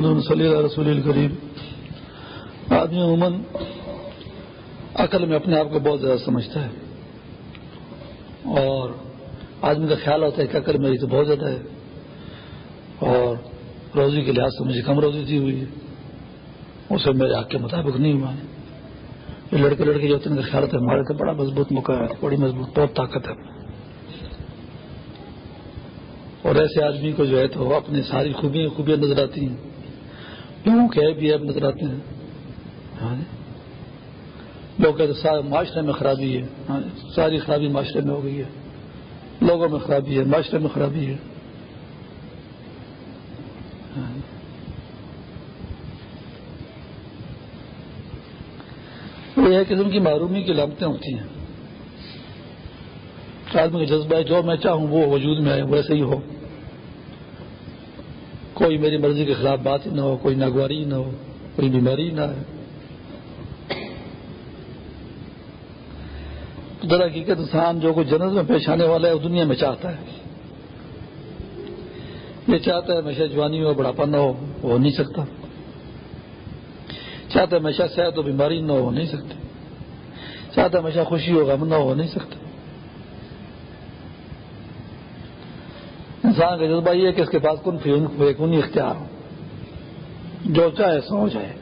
محمد صلی اللہ رسول الکریم۔ آدمی عموماً عقل میں اپنے آپ کو بہت زیادہ سمجھتا ہے۔ اور آدمی کا خیال ہوتا ہے کہ عقل میری تو بہت زیادہ ہے۔ اور روزی کے لحاظ سے مجھے کم روزی دی ہوئی ہے۔ اسے میرے حق کے مطابق نہیں ہوا یہ لڑکے لڑکے جو ہوتے ہیں خیال ہوتا ہے ہمارے تو بڑا مضبوط موقع ہے، بڑی مضبوط، بہت طاقت ہے۔ اور ایسے آدمی کو جو ہے تو اپنی ساری خوبیاں خوبیاں نظر آتی ہیں۔ لوگوں کے بھی اب نظر آتے ہیں؟ ہاں جی۔ لوگ کہتے ہیں معاشرے میں خرابی ہے۔ ہاں جی۔ ساری خرابی معاشرے میں ہو گئی ہے۔ لوگوں میں خرابی ہے، معاشرے میں خرابی ہے۔ ہاں جی۔ یہ قسم کی معرومی کی لامتیں ہوتی ہیں۔ آدمی کا جذبہ ہے، جو میں چاہوں وہ وجود میں آئے، ویسے ہی ہو۔ کوئی میری مرضی کے خلاف بات ہی نہ ہو، کوئی ناگواری نہ ہو، کوئی بیماری نہ ہے در حقیقت انسان جو کوئی جنت میں پیش آنے والا ہے، وہ دنیا میں چاہتا ہے۔ یہ چاہتا ہے ہمیشہ جوانی ہو بڑھاپا نہ ہو، وہ ہو نہیں سکتا۔ چاہتا ہے ہمیشہ صحت و بیماری نہ ہو نہیں سکتے۔ چاہتا ہے ہمیشہ خوشی ہو، غم نہ ہو نہیں سکتا انسان کا جذبہ یہ ہے کہ اس کے پاس کن کن اختیار ہو جو چاہے سو ہو جائے۔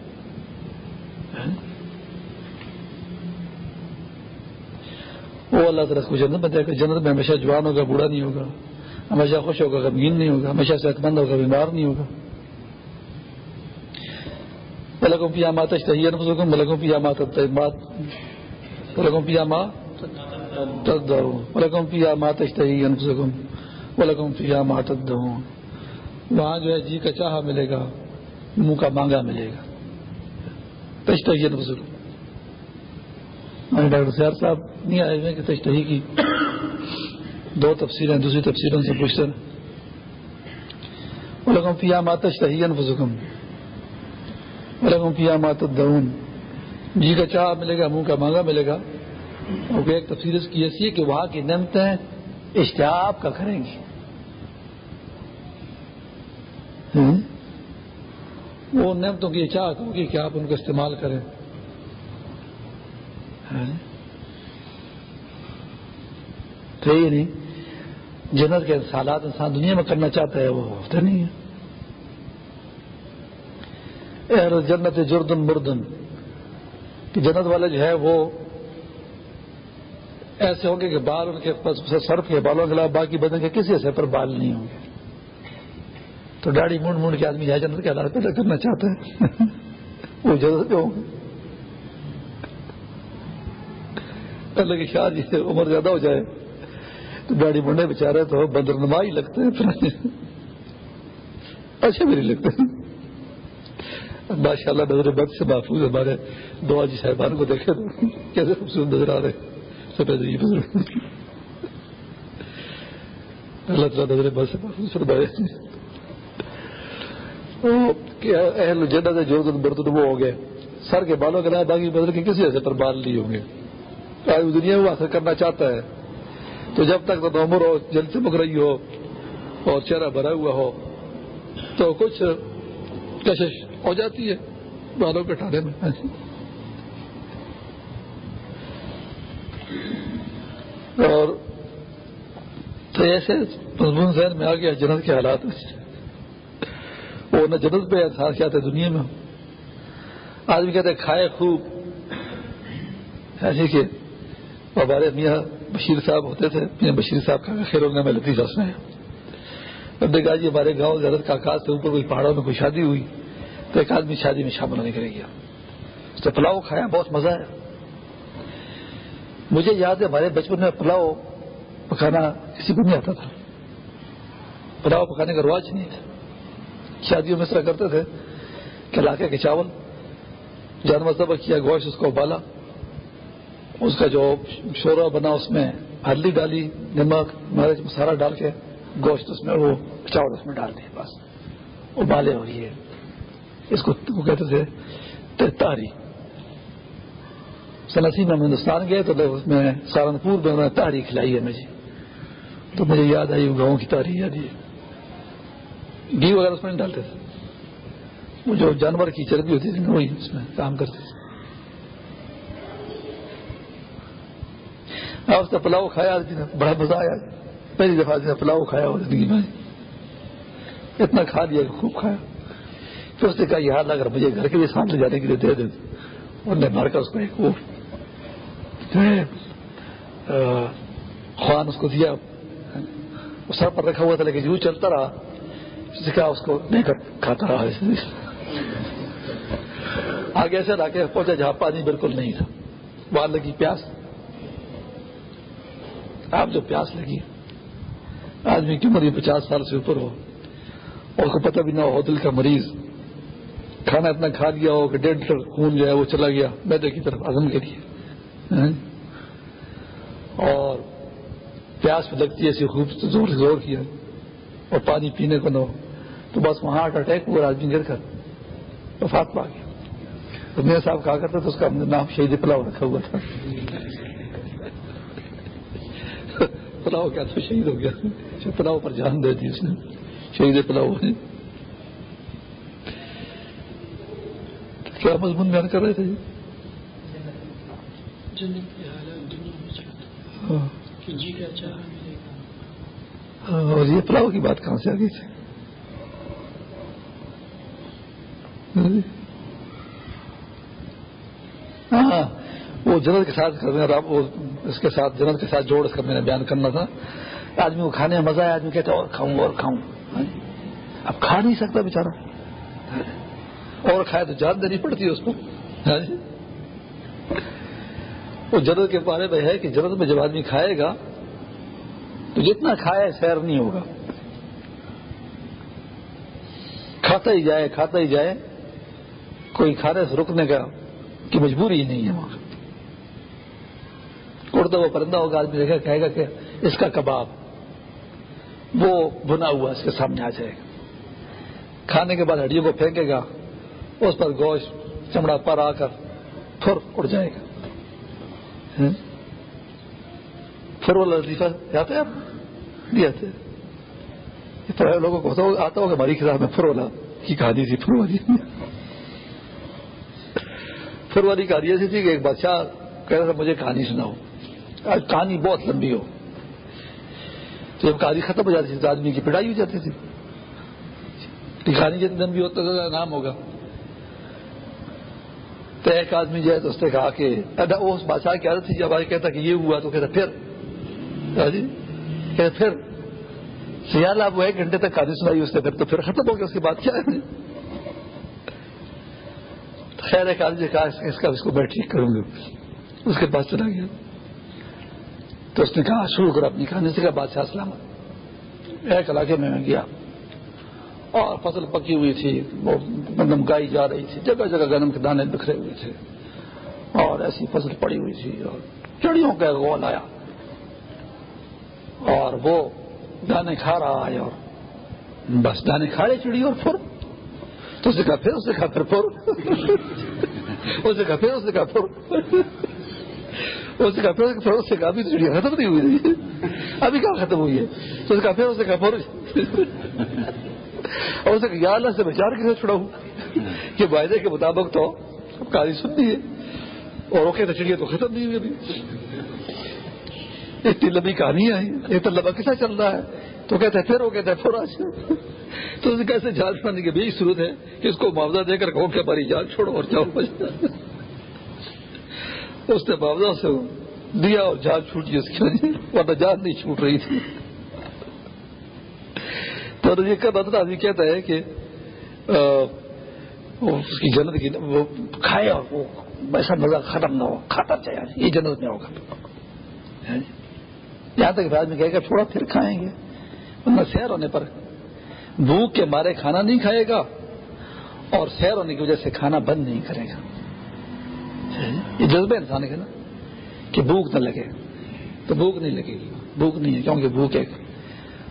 وہ اللہ تعالیٰ کو جنت بتائے گا جنت میں ہمیشہ جوان ہوگا، بوڑھا نہیں ہوگا۔ ہمیشہ خوش ہوگا غمگین نہیں ہوگا۔ ہمیشہ صحت مند ہوگا، بیمار نہیں ہوگا۔ ملکوں پیا مات ملکوں پیا مات ملکوں پیا ماں ملکوں پیا مات لگوں پیا ماتد وہاں جو ہے جی کا چاہا ملے گا، منہ کا مانگا ملے گا۔ تشتہی بزرگ۔ ڈاکٹر سیار صاحب نہیں آئے ہوئے کہ تشتہی کی دو تفصیلیں دوسری تفصیلوں سے پوچھتے ہیں۔ لگوں پیا ماتشتہی بزرگم لگوں پیا ماتد جی کا چاہ ملے گا، منہ کا مانگا ملے گا۔ اور ایک تفصیل اس کی ایسی ہے کہ وہاں کی نعمتیں اشتہاب کا کریں گی وہ نعمتوں کی چاہت ہوگی کہ آپ ان کا استعمال کریں۔ تو یہ نہیں جنت کے سالات انسان دنیا میں کرنا چاہتا ہے وہ ہوتے نہیں ہے۔ جنت جردن مردن کہ جنت والے جو ہے وہ ایسے ہوں گے کہ بال ان کے سرف کے بالوں کے علاوہ باقی بدن کے کسی ایسے پر بال نہیں ہوں گے۔ تو ڈاڑی مونڈ مونڈ کے آدمی جائے جنت کے آدھار پیدا کرنا چاہتے ہیں وہ پہ ہوں گے۔ کی شادی جی سے عمر زیادہ ہو جائے، تو ڈاڑی منڈے بےچارے تو بندر نما ہی لگتے ہیں۔ اچھے بھی نہیں لگتے۔ ماشاء اللہ نظر بد سے محفوظ ہمارے دو جی صاحبان کو دیکھے تو کیسے خوبصورت نظر آ رہے سفید جی بزرگ اللہ تعالیٰ نظر بد سے محفوظ فرمائے۔ اہل جنت ہے جو برتن وہ ہو گئے۔ سر کے بالوں کے علاوہ باقی بدل کے کسی ایسے پر بال نہیں ہوں گے۔ دنیا میں حاصل کرنا چاہتا ہے۔ تو جب تک تو عمر ہو جل چمک رہی ہو اور چہرہ بھرا ہوا ہو، تو کچھ کشش ہو جاتی ہے بالوں کے ٹھانے میں۔ ہاں جی۔ اور تو ایسے مضمون ذہن میں آ گیا جنت کے حالات۔ وہ نہ جنت پہ احساس کیا تھا دنیا میں آدمی کہتے کھائے خوب۔ ایسے کہ ہمارے میاں بشیر صاحب ہوتے تھے، میاں بشیر صاحب کا خیر ہوگا میں لطیف ہنس میں کہا جی ہمارے گاؤں زیادہ کا آکاش سے اوپر کوئی پہاڑوں میں کوئی شادی ہوئی، تو ایک آدمی شادی میں شامل ہونے کے لیے گیا۔ تو پلاؤ کھایا، بہت مزہ ہے مجھے یاد ہے، ہمارے بچپن میں پلاؤ پکانا کسی کو نہیں آتا تھا۔ پلاؤ پکانے کا رواج نہیں تھا۔ شادیوں میں اس طرح کرتے تھے کہ علاقے کے چاول جانور ذبح کیا، گوشت اس کو ابالا، اس کا جو شورا بنا اس میں ہلدی ڈالی، نمک، مرچ، مسالہ ڈال کے گوشت اس میں، وہ چاول اس میں ڈال دیے، بس، ابالے ہو ہے اس کو کہتے تھے تاری سنسی میں ہندوستان گئے تو اس میں سہارنپور میں انہوں نے تاری کھلائی ہے مجھے۔ تو مجھے یاد آئی گاؤں کی تاری یاد ہے۔ گھی وغیرہ اس میں نہیں ڈالتے تھے۔ وہ جو جانور کی چربی ہوتی تھی وہی اس میں کام کرتی تھی آپ اس نے پلاؤ کھایا بڑا مزہ آیا۔ پہلی دفعہ پلاؤ کھایا ہو زندگی میں۔ اتنا کھا لیا کہ خوب کھایا۔ پھر اس نے کہا یہ حال اگر مجھے گھر کے لیے ساتھ لے جانے کے لیے دے دیں اور نے مار کر اس کو ایک وہ خوان اس کو دیا۔ سر پر رکھا ہوا تھا، لیکن یوں چلتا رہا۔ جسے اس کو نہیں کھاتا رہا آگے سے لا کے پہنچا جہاں پانی بالکل نہیں تھا۔ وہاں لگی پیاس۔ آپ جو پیاس لگی آدمی کی عمر پچاس سال سے اوپر ہو۔ اور کو پتہ بھی نہ ہو دل کا مریض۔ کھانا اتنا کھا لیا ہو کہ ڈیڑھ لیٹر خون جو ہے وہ چلا گیا۔ میدے کی طرف عزم کے۔ لیے اور پیاس بھی لگتی ہے، ایسی خوب زور سے زور کیا اور پانی پینے کو نہ ہو۔ تو بس وہاں ہارٹ اٹیک ہوا آدمی گر کر وفات پا گیا۔ تو میرے صاحب کہا کرتا تو اس کا نام شہید پلاؤ رکھا ہوا تھا۔ پلاؤ کیا تھا؟ شہید ہو گیا۔ پلاؤ پر جان دے دی اس نے۔ شہید پلاؤ نے۔ کیا مضمون بیان کر رہے تھے جی؟ اور یہ پلاؤ کی بات کہاں سے آ گئی تھی؟ ہاں, جی۔ ہاں،, ہاں، وہ جنت کے ساتھ اس کے ساتھ جنت کے ساتھ جوڑ کر میں نے بیان کرنا تھا۔ آدمی کو کھانے میں مزہ آیا، آدمی کہتے اور کھاؤں اور کھاؤں۔ ہاں جی۔ اب کھا نہیں سکتا بےچارا اور کھائے تو جان دینی پڑتی ہے اس کو۔ جی۔ وہ جنت کے بارے میں ہے کہ جنت میں جب آدمی کھائے گا تو جتنا کھائے سیر نہیں ہوگا۔ کھاتا ہی جائے، کھاتا ہی جائے۔ کوئی کھانے سے رکنے کا کی مجبوری ہی نہیں ہے وہاں۔ اڑتا وہ پرندہ ہوگا، آدمی دیکھا کہے گا کہ اس کا کباب۔ وہ بنا ہوا اس کے سامنے آ جائے گا۔ کھانے کے بعد ہڈیوں کو پھینکے گا۔ اس پر گوشت، چمڑا پر آ کر پھر اڑ جائے گا۔ پھر وہ لطیفہ جاتے ہیں آپ؟ نہیں آتے۔ پڑھے لوگوں کو آتا ہوگا ہماری کتاب میں فرولا کی کہانی تھی فر والی۔ فر والی کہانی ایسی تھی کہ ایک بادشاہ کہہ رہا تھا، مجھے کہانی سناؤ۔ آج کہانی بہت لمبی ہو۔ تو جب کہانی ختم ہو جاتی تھی، تو آدمی کی پڑھائی ہو جاتی تھی۔ کہانی جتنی لمبی ہوتا تھا نام ہوگا۔ تو ایک آدمی جو ہے تو اس نے کہا کہ اس بادشاہ کی عادت تھی، جب آج کہتا کہ یہ ہوا تو کہتا پھر۔ جی۔ کہ پھر سیال آپ وہ ایک گھنٹے تک کہانی سنائی اس نے، پھر تو پھر ختم ہو گیا اس کی بات۔ کیا ہے؟ خیر ایک آدمی کہا، اس کا اس کو میں ٹھیک کروں گی اس کے پاس چلا گیا۔ تو اس نے کہا، شروع کر اپنی کہانی۔ سے کہا، بادشاہ، سلامت۔ ایک علاقے میں میں گیا۔ اور فصل پکی ہوئی تھی، وہ گندم گائی جا رہی تھی۔ جگہ جگہ گندم کے دانے بکھرے ہوئے تھے۔ اور ایسی فصل پڑی ہوئی تھی۔ اور چڑیوں کا گول آیا۔ اور وہ دانے کھا رہا ہے اور بس دانے کھا رہے چڑی اور پھر تو اسے کہا پھر اسے کہا پھر پھر اسے کہا پھر اسے کہا پھر اسے کہا پھر پھر اسے کہا ابھی چڑیا ختم نہیں ہوئی ابھی کہاں ختم ہوئی ہے تو اسے کہا پھر اسے کہا پھر اور اسے یا اللہ سے بچار کیسے چھڑاؤں کہ وائدے کے مطابق تو کاری سنتی ہے اور وہ کہتے چڑیا تو ختم نہیں ہوئی ابھی اتنی لمبی کہانی ہے اتنا لمبا کیسا چل رہا ہے؟ تو کہتے ہیں، پھر وہ کہتے ہیں پھر آج۔ تو اسے کیسے جال چھوڑنے کی بھی صورت ہے کہ اس کو معاوضہ دے کر کہو کہ ہماری جال چھوڑو اور جاؤ۔ اس نے معاوضہ سے دیا اور جال چھوٹی اس کی وجہ ورنہ جال نہیں چھوٹ رہی تھی۔ تو یہ بدلا آدمی کہتا ہے کہ اس کی جنت کی، وہ کھائے اور وہ ایسا مزہ ختم نہ ہو کھاتا چاہیے یہ جنت میں ہوگا۔ یہاں تک آدمی کہے گا تھوڑا پھر کھائیں گے۔ ورنہ سیر ہونے پر بھوک کے مارے کھانا نہیں کھائے گا اور سیر ہونے کی وجہ سے کھانا بند نہیں کرے گا۔ یہ جذبہ انسان ہے نا کہ بھوک نہ لگے۔ تو بھوک نہیں لگے گی۔ بھوک نہیں ہے، کیونکہ بھوک ایک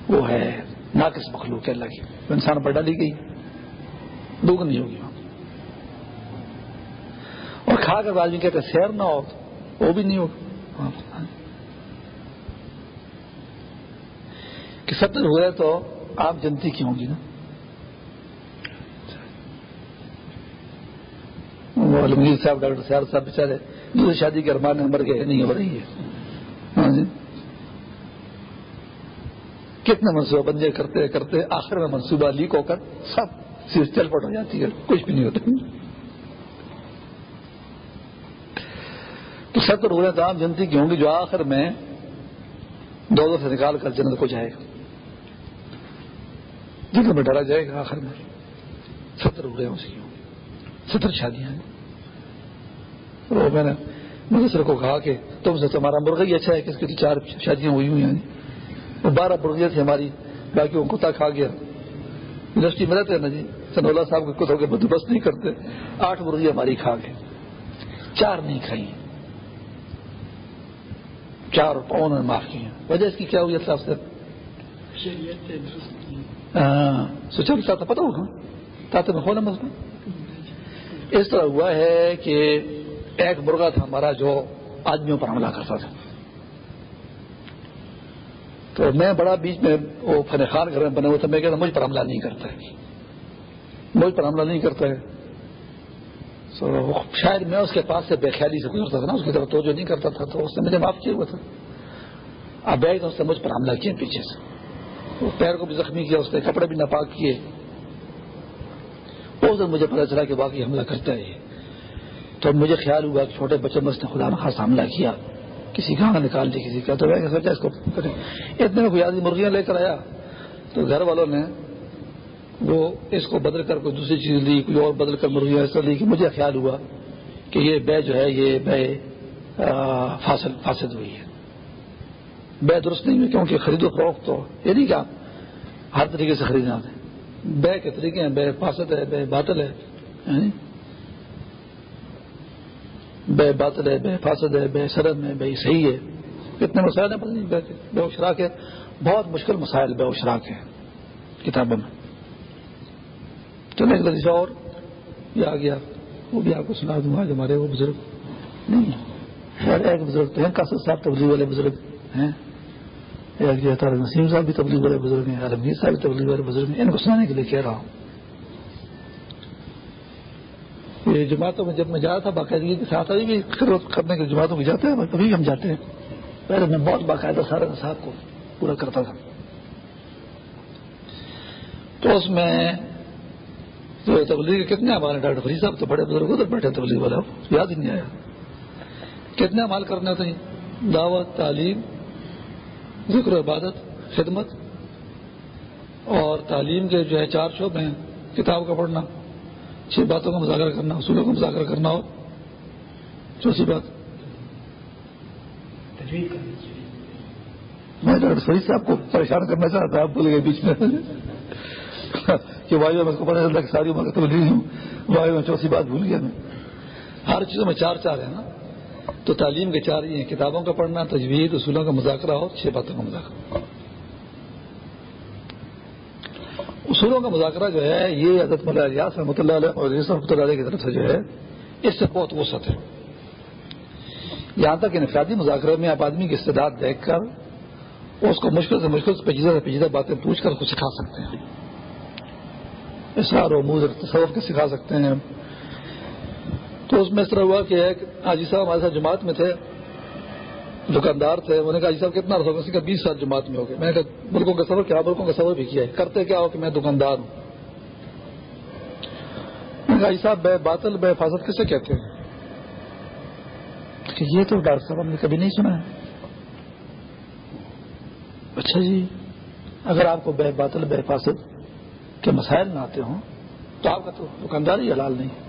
وہ ہے، ناقص مخلوق ہے اللہ کی۔ انسان پر ڈالی گئی۔ بھوک نہیں ہوگی۔ وہاں اور کھا کر آدمی کہتے سیر نہ ہو وہ بھی نہیں ہوگا۔ کہ ستر ہوئے تو آپ جنتی کی ہوں گی نا؟ عالمگیر صاحب، ڈاکٹر سیار صاحب بےچارے دوسری شادی کے ارمان مر گئے، نہیں، ہو رہی ہے۔ ہاں جی۔ کتنے منصوبہ بندے کرتے کرتے آخر میں منصوبہ لیک ہو کر سب چیز چل پٹ ہو جاتی ہے، کچھ بھی نہیں ہوتا۔ تو ستر ہو رہے عام جنتی کی ہوں گی جو آخر میں دو دو سے نکال کر جنت کو جائے گا؟ جن میں ڈرا جائے گا آخر میں۔ ستر ہو ہیں اس کی ستر شادیاں ہیں۔ میں نے مجھے کو کہا کہ تم سے تمہارا مرغا ہی اچھا ہے کہ اس کی چار شادیاں ہوئی ہوئی ہیں۔ وہ بارہ مرغیاں تھی ہماری باقی وہ کتا کھا گیا۔ یونیورسٹی میں رہتے ہیں نا جی سنولا صاحب کے کتوں کے بندوبست نہیں کرتے۔ آٹھ مرغی ہماری کھا گئے۔ چار نہیں کھائی۔ چار پاؤں نے معاف کیے وجہ اس کی کیا ہوئی صاحب؟ سے سوچا ساتھ پتا ہوگا۔ تاتے میں ہونا مسئلہ اس طرح ہوا ہے کہ ایک مرغا تھا ہمارا جو آدمیوں پر حملہ کرتا تھا۔ تو میں بڑا بیچ میں وہ فن خان گھر میں بنے ہوئے تھے، میں کہتا مجھ پر حملہ نہیں کرتا ہے۔ مجھ پر حملہ نہیں کرتا ہے۔ شاید میں اس کے پاس سے بے خیالی سے گزرتا تھا نا، اس کی طرف توجہ نہیں کرتا تھا، تو اس نے مجھے معاف کیا ہوا تھا۔ اب بیگ اس نے مجھ پر حملہ کیا پیچھے سے۔ پیر کو بھی زخمی کیا، اس نے کپڑے بھی ناپاک کیے۔ اس دن مجھے پتا چلا کہ باقی حملہ کرتا ہے۔ تو مجھے خیال ہوا کہ چھوٹے بچے میں اس نے خدا نخواست حملہ کیا۔ کسی گاہ نکال دی، کسی کا تو میں سوچا اس کو اتنے میں کوئی آدمی مرغیاں لے کر آیا۔ تو گھر والوں نے وہ اس کو بدل کر کوئی دوسری چیز لی، کوئی اور بدل کر مرغیاں ایسا لی کہ مجھے خیال ہوا کہ یہ بے جو ہے، یہ بے فاصل فاسد ہوئی ہے۔ بے درست نہیں ہوئی کیونکہ خرید و فروخت تو یہ نہیں کیا ہر طریقے سے خریدنا ہے۔ بے کے طریقے ہیں، بے فاسد ہے، بے باطل ہے۔ یعنی بے باطل ہے، بے فاسد ہے، بے سرد ہے، بے صحیح ہے۔ کتنے مسائل ہیں، پتہ نہیں، بے اشراک ہے بہت مشکل مسائل بے اشراک ہے کتابوں میں۔ چلے ایک لذیذہ اور یہ آ گیا۔ وہ بھی آپ کو سنا دوں گا ہمارے وہ بزرگ نہیں ایک بزرگ تو ہیں کاسد صاحب تبلیغ والے بزرگ ہیں۔ جی نسیم صاحب بھی تبلیغ والے بزرگ ہیں عالمگیر صاحب بھی تبلیغ والے بزرگ ہیں، ان کو سنانے کے لیے کہہ رہا ہوں۔ یہ جماعتوں میں جب میں جا رہا تھا، باقاعدگی کے ساتھ ابھی بھی خدمت کرنے کے جماعتوں میں جاتے ہیں کبھی ہم جاتے ہیں۔ پہلے میں بہت باقاعدہ سارے نصاب کو پورا کرتا تھا۔ تو اس میں تو تبلیغ کتنے ہمارے ڈاکٹر فری صاحب تو بڑے بزرگ، ادھر بیٹھے تبلیغ والا یاد ہی نہیں آیا۔ کتنے عمال کرنے تھے؟ دعوت، تعلیم ذکر و عبادت خدمت اور تعلیم کے جو ہے چار شعبے ہیں کتاب کا پڑھنا چھ باتوں کا مذاکرہ کرنا اصولوں کا مذاکرہ کرنا ہو چوتھی بات۔ میں ڈاکٹر فرید صاحب کو پریشان کرنا چاہتا تھا آپ بولے گئے بیچ میں۔ کہ بھائی میں کو پتا چلتا کہ ساری عمر تو نہیں ہوں بھائی میں چوتھی بات بھول گیا میں۔ ہر چیزوں میں چار چار ہے نا۔ تو تعلیم کے چار یہ کتابوں کا پڑھنا تجویز اصولوں کا مذاکرہ ہو چھ باتوں کا مذاکرہ۔ اصولوں کا مذاکرہ جو ہے، یہ حضرت ملا ریاض رحمۃ اللہ علیہ اور رحمۃ اللہ علیہ کی طرف سے جو ہے، اس سے بہت وسعت ہے۔ یہاں تک انفرادی مذاکرے میں آپ آدمی کی استعداد دیکھ کر، اس کو مشکل سے مشکل سے پیچیدہ سے پیچیدہ باتیں پوچھ کر اس کو سکھا سکتے ہیں۔ اشار و موز تصور کے سکھا سکتے ہیں۔ تو اس میں اس طرح ہوا کہ ایک حاجی صاحب ہمارے ساتھ جماعت میں تھے، دکاندار تھے انہوں نے کہا جی صاحب کتنا رسو کہ بیس سال جماعت میں ہو گئے۔ میں نے کہا ملکوں کا سفر کیا، ملکوں کا سفر بھی کیا ہے۔ کرتے کیا ہو کہ میں دکاندار ہوں؟ میں نے کہا جی صاحب، بے باطل، بے حفاظت کسے کہتے ہیں؟ کہ یہ تو ڈاکٹر صاحب ہم نے کبھی نہیں سنا ہے۔ اچھا جی اگر آپ کو بے باطل، بے حفاظت کے مسائل نہ آتے ہوں، تو آپ کا تو دکاندار ہی حلال نہیں ہے۔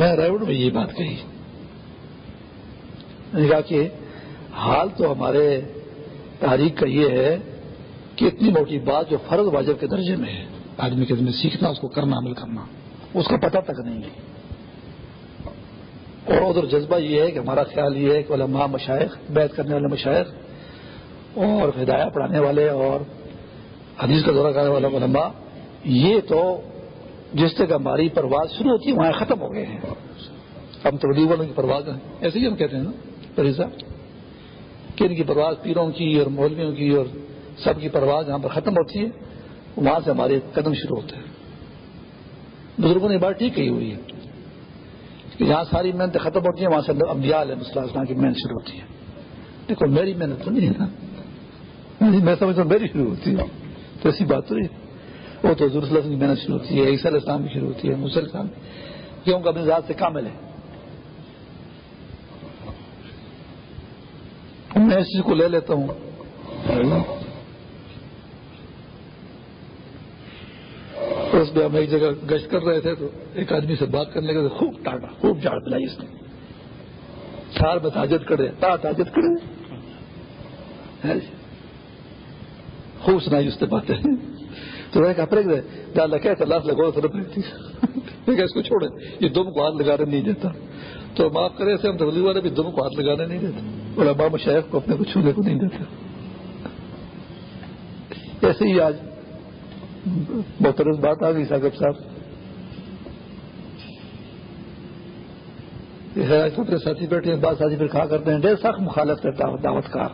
میں ریوڈ میں یہ بات کہی۔ میں نے کہا کہ حال تو ہمارے تاریخ کا یہ ہے کہ اتنی موٹی بات جو فرض واجب کے درجے میں ہے، آدمی کے دن سیکھنا، اس کو کرنا، عمل کرنا، اس کا پتہ تک نہیں ہے۔ اور ادھر جذبہ یہ ہے کہ ہمارا خیال یہ ہے کہ علماء مشائق بیت کرنے والے مشائق اور ہدایہ پڑھانے والے اور حدیث کا دورہ کرنے والے علماء، یہ تو جس تک ہماری پرواز شروع ہوتی ہے، وہاں ختم ہو گئے ہیں۔ ہم تو والوں کی پرواز ہیں۔ ایسے ہی ہم کہتے ہیں نا صاحب کن کی پرواز پیروں کی اور مولویوں کی اور سب کی پرواز جہاں پر ختم ہوتی ہے، وہاں سے ہمارے قدم شروع ہوتے ہیں۔ بزرگوں نے بات ٹھیک کہی ہوئی ہے کہ جہاں ساری محنت ختم ہوتی ہیں، وہاں سے ابیال ہے مسئلہ کی محنت شروع ہوتی ہے۔ دیکھو، میری محنت تو نہیں ہے نا۔ میں سمجھتا ہوں میری شروع ہوتی ہے۔ تو ایسی بات تو نہیں وہ تو حضور کی محنت شروع ہوتی ہے، عیسی علیہ السلام کی شروع ہوتی ہے مسل اسلام کیوں؟ اپنے ذات سے کامل ہے۔ میں اس چیز کو لے لیتا ہوں۔ اس میں ہم ایک جگہ گشت کر رہے تھے تو ایک آدمی سے بات کرنے کا خوب ٹاٹا، خوب جاڑ پلائی اس نے۔ چار میں تاجت کرے تا تاجت کرے جی۔ خوب سنائی اس سے باتیں۔ تو میں نے کہا پھینک دے ڈال رکھا ہے لاس لگو طرف رہتی ہے۔ اس کو چھوڑے یہ دم کو ہاتھ لگانے نہیں دیتا۔ تو معاف کرے سے ہم تبلیغ والے بھی دم کو ہاتھ لگانے نہیں دیتے۔ اور ابام شیخ کو اپنے کو چھونے کو نہیں دیتے۔ ایسے ہی آج محترم بات آ گئی ساگر صاحب۔ اپنے ساتھی بیٹھے ہیں بات ساتھی پھر کہا کرتے ہیں۔ ڈیر سخت مخالف ہے دعوت کار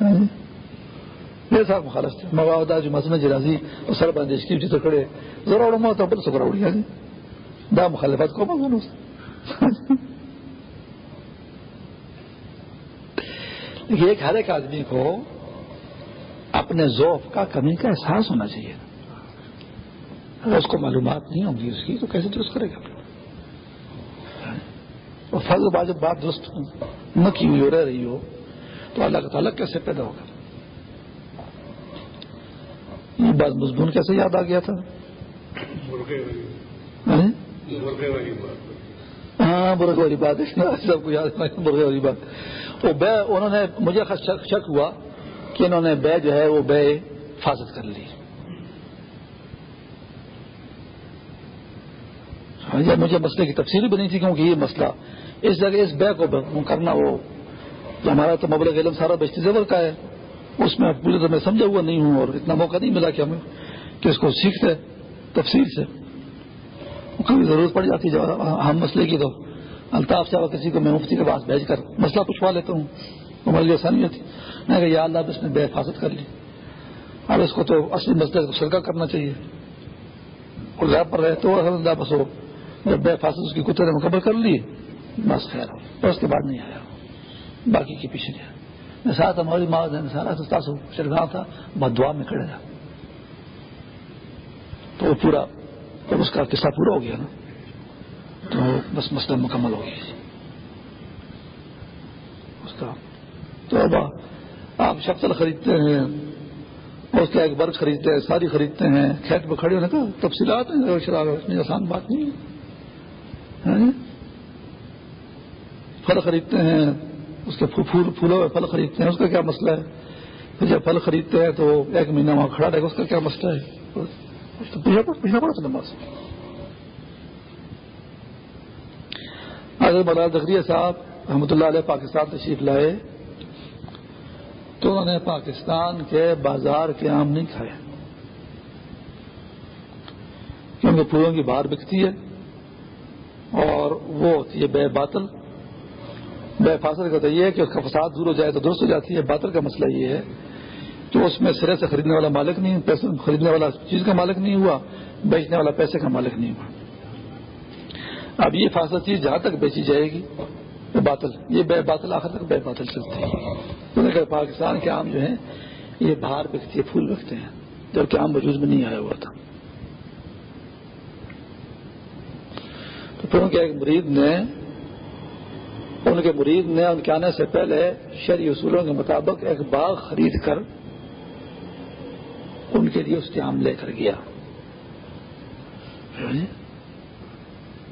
ہاں۔ ڈیر سخت مخالف تھے۔ موادا جو مسئلہ جرازی اور سر بندش کی وجہ سے کھڑے ذرا اڑوں تو بل سکر اڑیا جی دا مخالفت کو مزون ایک ہر ایک آدمی کو اپنے ذوف کا کمی کا احساس ہونا چاہیے۔ اگر اس کو معلومات نہیں ہوں گی اس کی، تو کیسے درست کرے گا؟ اور فرض بات جب بات درست نہ کی ہوئی ہو، رہ رہی ہو، تو اللہ کا تعلق کیسے پیدا ہوگا؟ یہ مضمون کیسے یاد آ گیا تھا؟ ہاں؟, ہاں، برغ والی بات سب کو یاد برغے والی بات۔ وہ انہوں نے، مجھے شک ہوا کہ انہوں نے بے جو ہے، وہ بے حفاظت کر لی۔ ہاں جی، مجھے مسئلے کی تفصیل بنی تھی کیونکہ یہ مسئلہ اس جگہ اس بے کو کرنا وہ، ہمارا تو مبلغ علم سارا بشتی زبر کا ہے۔ اس میں پوری طرح میں سمجھا ہوا نہیں ہوں اور اتنا موقع نہیں ملا کہ ہمیں کہ اس کو سیکھتے تفصیل سے۔ کبھی ضرورت پڑ جاتی جب ہم مسئلے کی تو۔ الطاف چاہا کسی کو میں مفتی کے پاس بھیج کر مسئلہ پوچھوا لیتا ہوں ہمارے لیے آسانی ہوتی۔ میں کہ یا اللہ اس نے بے حفاظت کر لی اب اس کو تو اصلی مسئلے کو سرکا کرنا چاہیے۔ اور غیر پر رہے تو اللہ بس ہو جب بے حفاظت اس کی کتے نے مکمل کر لی، بس خیر۔ ہو اس کے بعد نہیں آیا۔ باقی کے پیچھے نہیں آیا ساتھ ہماری ماں نے سارا سو شرگاہ تھا بدوا میں کھڑے تھا تو وہ پورا جب اس کا قصہ پورا ہو گیا نا۔ تو بس مسئلہ مکمل ہو گیا۔ اس کا تو آپ شکل خریدتے ہیں، اس کا ایک برق خریدتے ہیں، ساری خریدتے ہیں۔ کھیت میں کھڑے ہونے کا تفصیلات ہیں شراب اتنی آسان بات نہیں ہے۔ ہاں جی؟ پھل خریدتے ہیں۔ اس کے پھول پھولوں ہوئے پھل خریدتے ہیں، اس کا کیا مسئلہ ہے؟ پھر جب پھل خریدتے ہیں تو ایک مہینہ وہاں کھڑا رہے گا، اس کا کیا مسئلہ ہے؟ پوچھنا پڑا تھا بس اگر مولانا زخریہ صاحب رحمۃ اللہ علیہ پاکستان تشریف لائے تو انہوں نے پاکستان کے بازار کے آم نہیں کھائے۔ کیونکہ پھولوں کی باہر بکتی ہے اور وہ ہوتی ہے بے باطل۔ بے فاصل کا تو یہ ہے کہ اس کا فساد دور ہو جائے تو درست ہو جاتی ہے، باطل کا مسئلہ یہ ہے کہ اس میں سرے سے خریدنے والا مالک نہیں، پیسے خریدنے والا چیز کا مالک نہیں ہوا، بیچنے والا پیسے کا مالک نہیں ہوا۔ اب یہ فاصل چیز جہاں تک بیچی جائے گی باطل، یہ بے باطل، آخر تک بے باطل چلتی ہے۔ پاکستان کے آم جو ہیں، یہ باہر بکتی ہے پھول بکتے ہیں، جبکہ آم وجود میں نہیں آیا ہوا تھا۔ تو پھر ان کے ایک مرید نے ان کے مرید نے ان کے آنے سے پہلے شہری اصولوں کے مطابق ایک باغ خرید کر ان کے لیے اس کے لے کر گیا۔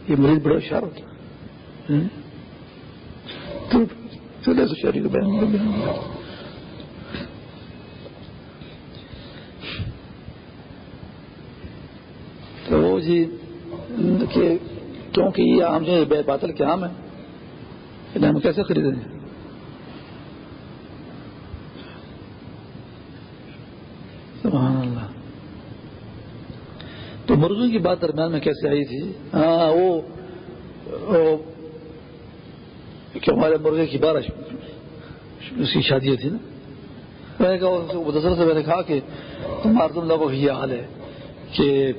یہ مریض بڑا ہوشیار ہوتا چلے تو شہری کو بیان تو وہ جی کیونکہ یہ آم جو ہے بے بادل کے آم ہے ہم کیسے خریدیں سبحان اللہ۔ تو مرغوں کی بات درمیان میں کیسے آئی تھی؟ ہاں وہ کہ ہمارے مرغے کی بارش، اس کی شادی تھی نا۔ میں نے کہا مدثر سے میں نے کہا کہ تمہارا تم لوگوں کا یہ حال ہے کہ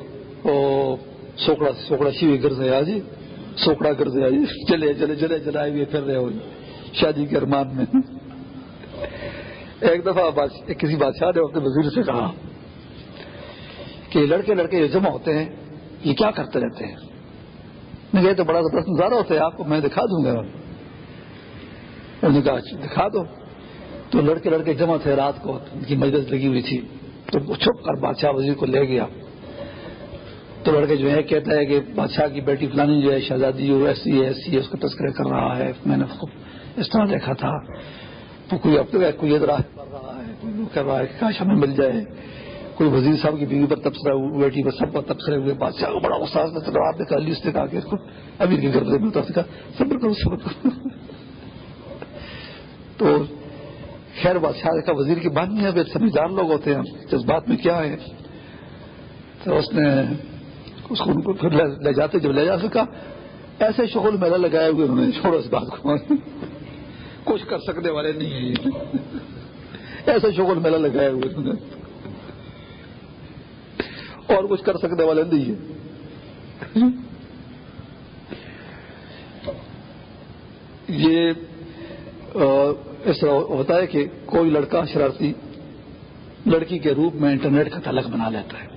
وہ سوکڑا سوکڑا شیوی گر سے آجی۔ سوکڑا گر سے آجی چلے چلے چلے چلائے ہوئے پھر رہے ہو شادی کے ارمان میں۔ ایک دفعہ کسی بادشاہ نے اپنے وزیر سے کہا کہ لڑکے لڑکے جو جمع ہوتے ہیں، یہ کیا کرتے رہتے ہیں؟ میں یہ تو بڑا زبردست نظارہ ہوتا ہے، آپ کو میں دکھا دوں گا۔ انہوں نے کہا اچھا، دکھا دو۔ تو لڑکے لڑکے جمع تھے، رات کو ان کی مجلس لگی ہوئی تھی۔ تو چھپ کر بادشاہ وزیر کو لے گیا۔ تو لڑکے جو ہے کہتا ہے کہ بادشاہ کی بیٹی فلانی جو ہے شہزادی جو ایسی ہے ایسی ہے، اس کا تذکرہ کر رہا ہے۔ میں نے اس طرح دیکھا تھا۔ تو کوئی اب تک کوئی ادھر کر رہا ہے، کوئی کر رہا ہے کہ کاش ہمیں مل جائے۔ کوئی وزیر صاحب کی بیوی پر تبصرہ بیٹی پر سب پر تبصرے ہوئے، بادشاہ کو بڑا استاذ نے چلو آپ نے کہا لسٹ کہا کہ اس کو ابھی کے گھر سے ملتا کہا، صبر کرو صبر کرو۔ تو خیر بادشاہ کا وزیر کی بات نہیں ہے سمجھدار لوگ ہوتے ہیں۔ جذبات میں کیا ہے؟ تو اس نے اس کو ان کو پھر لے جاتے جب لے جا سکا۔ ایسے شغل میلہ لگائے ہوئے انہوں نے چھوڑو اس بات کو۔ کچھ کر سکنے والے نہیں ہیں ایسے شغل میلہ لگائے ہوئے انہوں نے۔ اور کچھ کر سکنے والے نہیں ہے یہ اس طرح ہوتا ہے کہ کوئی لڑکا شرارتی لڑکی کے روپ میں انٹرنیٹ کا تعلق بنا لیتا ہے۔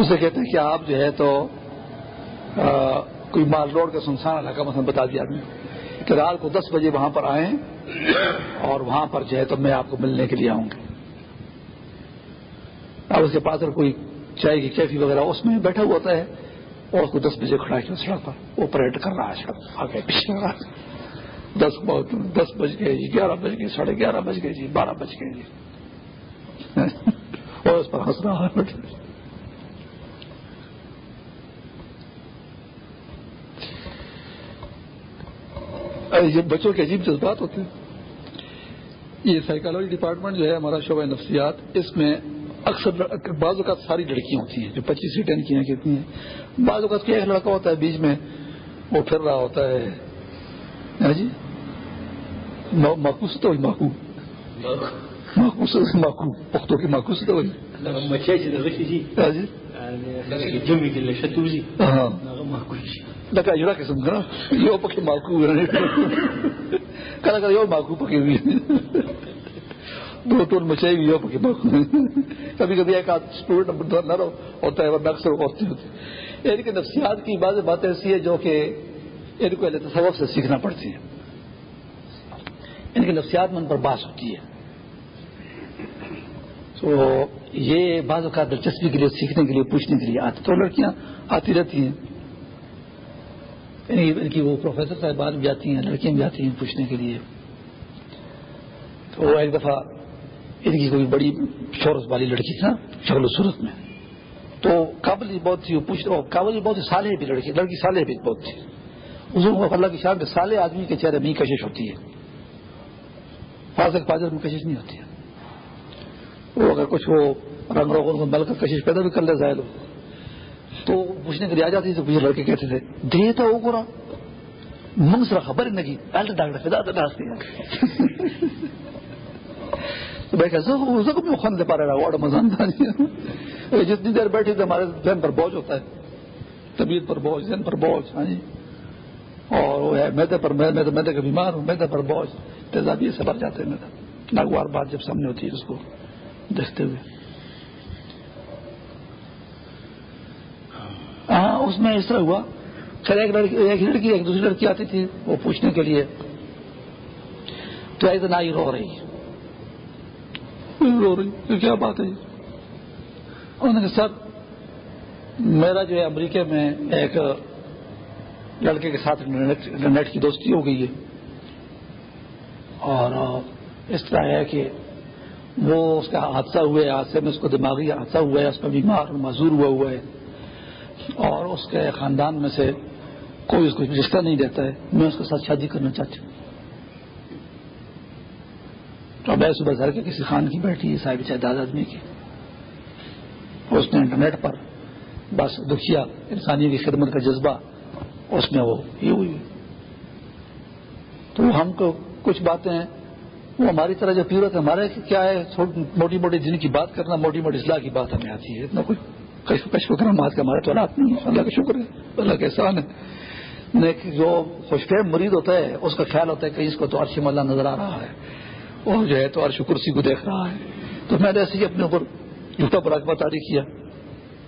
اسے کہتے ہیں کہ آپ جو ہے تو کوئی مال روڈ کا سنسان علاقہ مثلا بتا دیا نے، کہ رات کو دس بجے وہاں پر آئیں اور وہاں پر جو ہے تو میں آپ کو ملنے کے لیے آؤں گا۔ اب اس کے پاس اگر کوئی چائے کی کیفی وغیرہ، اس میں بیٹھا ہوا ہوتا ہے اور اس کو دس بجے کھڑا کیا سڑک پر، وہ پریڈ کر رہا ہے سڑک آگے پیچھے دس دس بج گئے جی گیارہ بج گئے، ساڑھے گیارہ بج گئے جی بارہ بج گئے جی۔ اور اس پر ہنس رہا ہے۔ یہ بچوں کے عجیب جذبات ہوتے ہیں۔ یہ سائیکالوجی ڈپارٹمنٹ جو ہے ہمارا شعبہ نفسیات اس میں اکثر بعض اوقات ساری لڑکیاں ہوتی ہیں جو پچیس سیٹیں کی ہیں کتنی ہیں۔ بعض اوقات ایک لڑکا ہوتا ہے بیچ میں وہ پھر رہا ہوتا ہے۔ ہاں جی؟ ماکوس تو ماکو۔ ماکوس ماکو پختوں کی ماکوس تو قسم یو ماکو یو ماکو دو ٹول مچائی ہوئی ماکو کبھی کبھی ایک آدھ اسٹوڈنٹ نمبر نہ ہوتا ہے اکثر ہوتی ہوتی نفسیات کی بعض باتیں ایسی ہے جو کہ ان کو تصوف سے سیکھنا پڑتی ہے ان کی نفسیات میں ان پر باس ہوتی ہے۔ تو یہ بعض اوقات دلچسپی کے لیے، سیکھنے کے لیے، پوچھنے کے لیے آتی تو لڑکیاں آتی رہتی ہیں۔ یعنی ان کی وہ پروفیسر صاحبان بھی آتی ہیں، لڑکیاں بھی آتی ہیں پوچھنے کے لیے۔ تو ایک دفعہ ان کی کوئی بڑی شورت والی لڑکی تھی نا شکل و صورت میں۔ تو قابل بہت تھی، وہ پوچھ قابل بہت سالے بھی لڑکی لڑکی سالے بھی بہت تھی۔ اس اللہ کی شان میں سالے آدمی کے چہرے میں کشش ہوتی ہے۔ فاضل فاضل میں کشش نہیں ہوتی ہے۔ وہ اگر کچھ وہ رنگ روگوں کو مل کر کشش پیدا بھی کر لے ظاہر ہو۔ تو پوچھنے کے لیے آ جاتی تو مجھے لڑکے کہتے تھے، دے تو گورا منگ سر خبر نگی، پہلے ڈاکٹر فدا تو ڈاستے ہیں تو میں کہتے ہیں خون دے پا رہا واڑ مزان جتنی دیر بیٹھی تو ہمارے ذہن پر بوجھ ہوتا ہے۔ طبیعت پر بوجھ، ذہن پر بوجھ ہاں جی۔ اور وہ ہے، میدے پر میدے میدے کا بیمار ہوں، میدے پر بوجھ۔ تیزابی سے بھر جاتے ہیں میدا ناگوار بات جب سامنے ہوتی ہے اس کو۔ دیکھتے ہوئے۔ ہاں اس میں اس طرح ہوا۔ پھر ایک لڑکی ایک لڑکی ایک دوسری لڑکی آتی تھی وہ پوچھنے کے لیے۔ تو ایک دن آئی رو رہی۔ رو رہی کیا بات ہے؟ انہوں نے سر میرا جو ہے امریکہ میں ایک لڑکے کے ساتھ انٹرنیٹ کی دوستی ہو گئی ہے۔ اور اس طرح ہے کہ وہ اس کا حادثہ ہوا ہے حادثے میں اس کو دماغی حادثہ ہوا ہے، اس میں بیمار معذور ہوا ہوا ہے۔ اور اس کے خاندان میں سے کوئی اس کو رشتہ نہیں دیتا ہے۔ میں اس کے ساتھ شادی کرنا چاہتی ہوں۔ تو میں صبح گھر کے کسی خان کی بیٹھی ہے، صاحب چاہے آدمی کی۔ اس نے انٹرنیٹ پر بس دکھیا انسانی کی خدمت کا جذبہ اس میں وہ یہ ہوئی۔ تو ہم کو کچھ باتیں وہ ہماری طرح جو پیورت ہے، ہمارے کیا ہے؟ موٹی موٹی دن کی بات کرنا، موٹی موٹی اصلاح کی بات ہمیں آتی ہے۔ اتنا کچھ کش کرنا بات کا ہمارے تو رات نہیں ہے اللہ کا شکر ہے۔ اللہ کا احسان ہے۔ جو خوش فہم مرید ہوتا ہے، اس کا خیال ہوتا ہے کہ اس کو تو عرش ملا نظر آ رہا ہے۔ اور جو ہے تو عرش کرسی کو دیکھ رہا ہے۔ تو میں نے ایسے ہی اپنے اوپر جھوٹا براقبہ تاری کیا۔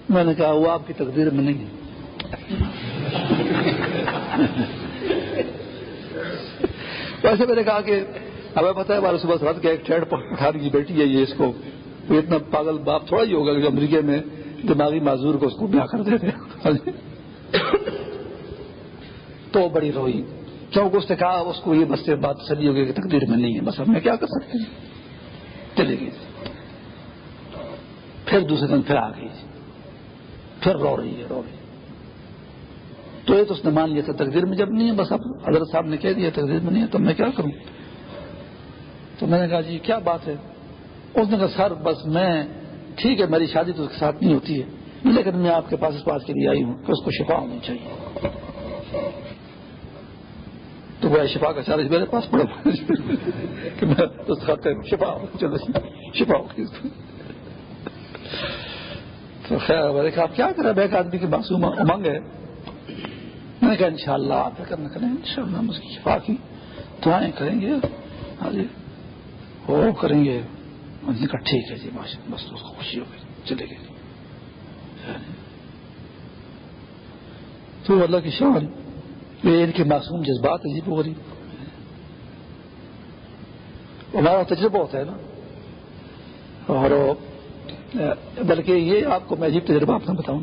میں نے کہا، وہ آپ کی تقدیر میں نہیں ہے۔ ویسے میں نے کہا کہ ہمیں پتا ہے، ہمارے صبح سرحد کا ایک ٹریڈ پٹھان کی بیٹی ہے، یہ اس کو اتنا پاگل باپ تھوڑا ہی ہوگا کہ امریکہ میں دماغی معذور کو اس کو بیاہ کر دیتے ہاں جی۔ تو بڑی روئی۔ کیونکہ اس نے کہا، اس کو یہ بس سے بات سلی ہوگی کہ تقدیر میں نہیں ہے۔ بس اب میں کیا کر سکتے ہیں چلے گی پھر دوسرے دن پھر آ گئی۔ پھر رو رہی ہے، رو رہی تو یہ تو اس نے مان لیا تھا، تقدیر میں جب نہیں ہے، بس اب حضرت صاحب نے کہہ دیا تقدیر میں نہیں ہے، تو میں کیا کروں؟ تو میں نے کہا جی کیا بات ہے؟ اس نے کہا، سر، بس میں، ٹھیک ہے، میری شادی تو اس کے ساتھ نہیں ہوتی ہے، لیکن میں آپ کے پاس اس بات کے لیے آئی ہوں کہ اس کو شفا ہونی چاہیے۔ تو وہ شفا کا چارج میرے پاس پڑا۔ کہ میں شفا چلو، شفا تو خیر، میں نے کہا، آپ کیا کریں؟ ایک آدمی کی معصوم امنگ ہے۔ میں نے کہا ان شاء اللہ آپ کرنا کریں ان شاء اللہ ہم اس کی شفا کی دعائیں کریں گے۔ ہاں جی وہ کریں گے۔ نے کہا ٹھیک ہے جی بس اس کو خوشی ہو گئی۔ چلے گئے۔ تو اللہ کی شان، یہ ان کے معصوم جذبات ہے جی وہ غریب ہمارا تجربہ ہوتا ہے نا۔ اور، بلکہ یہ آپ کو میں عجیب تجربہ آپ نے بتاؤں۔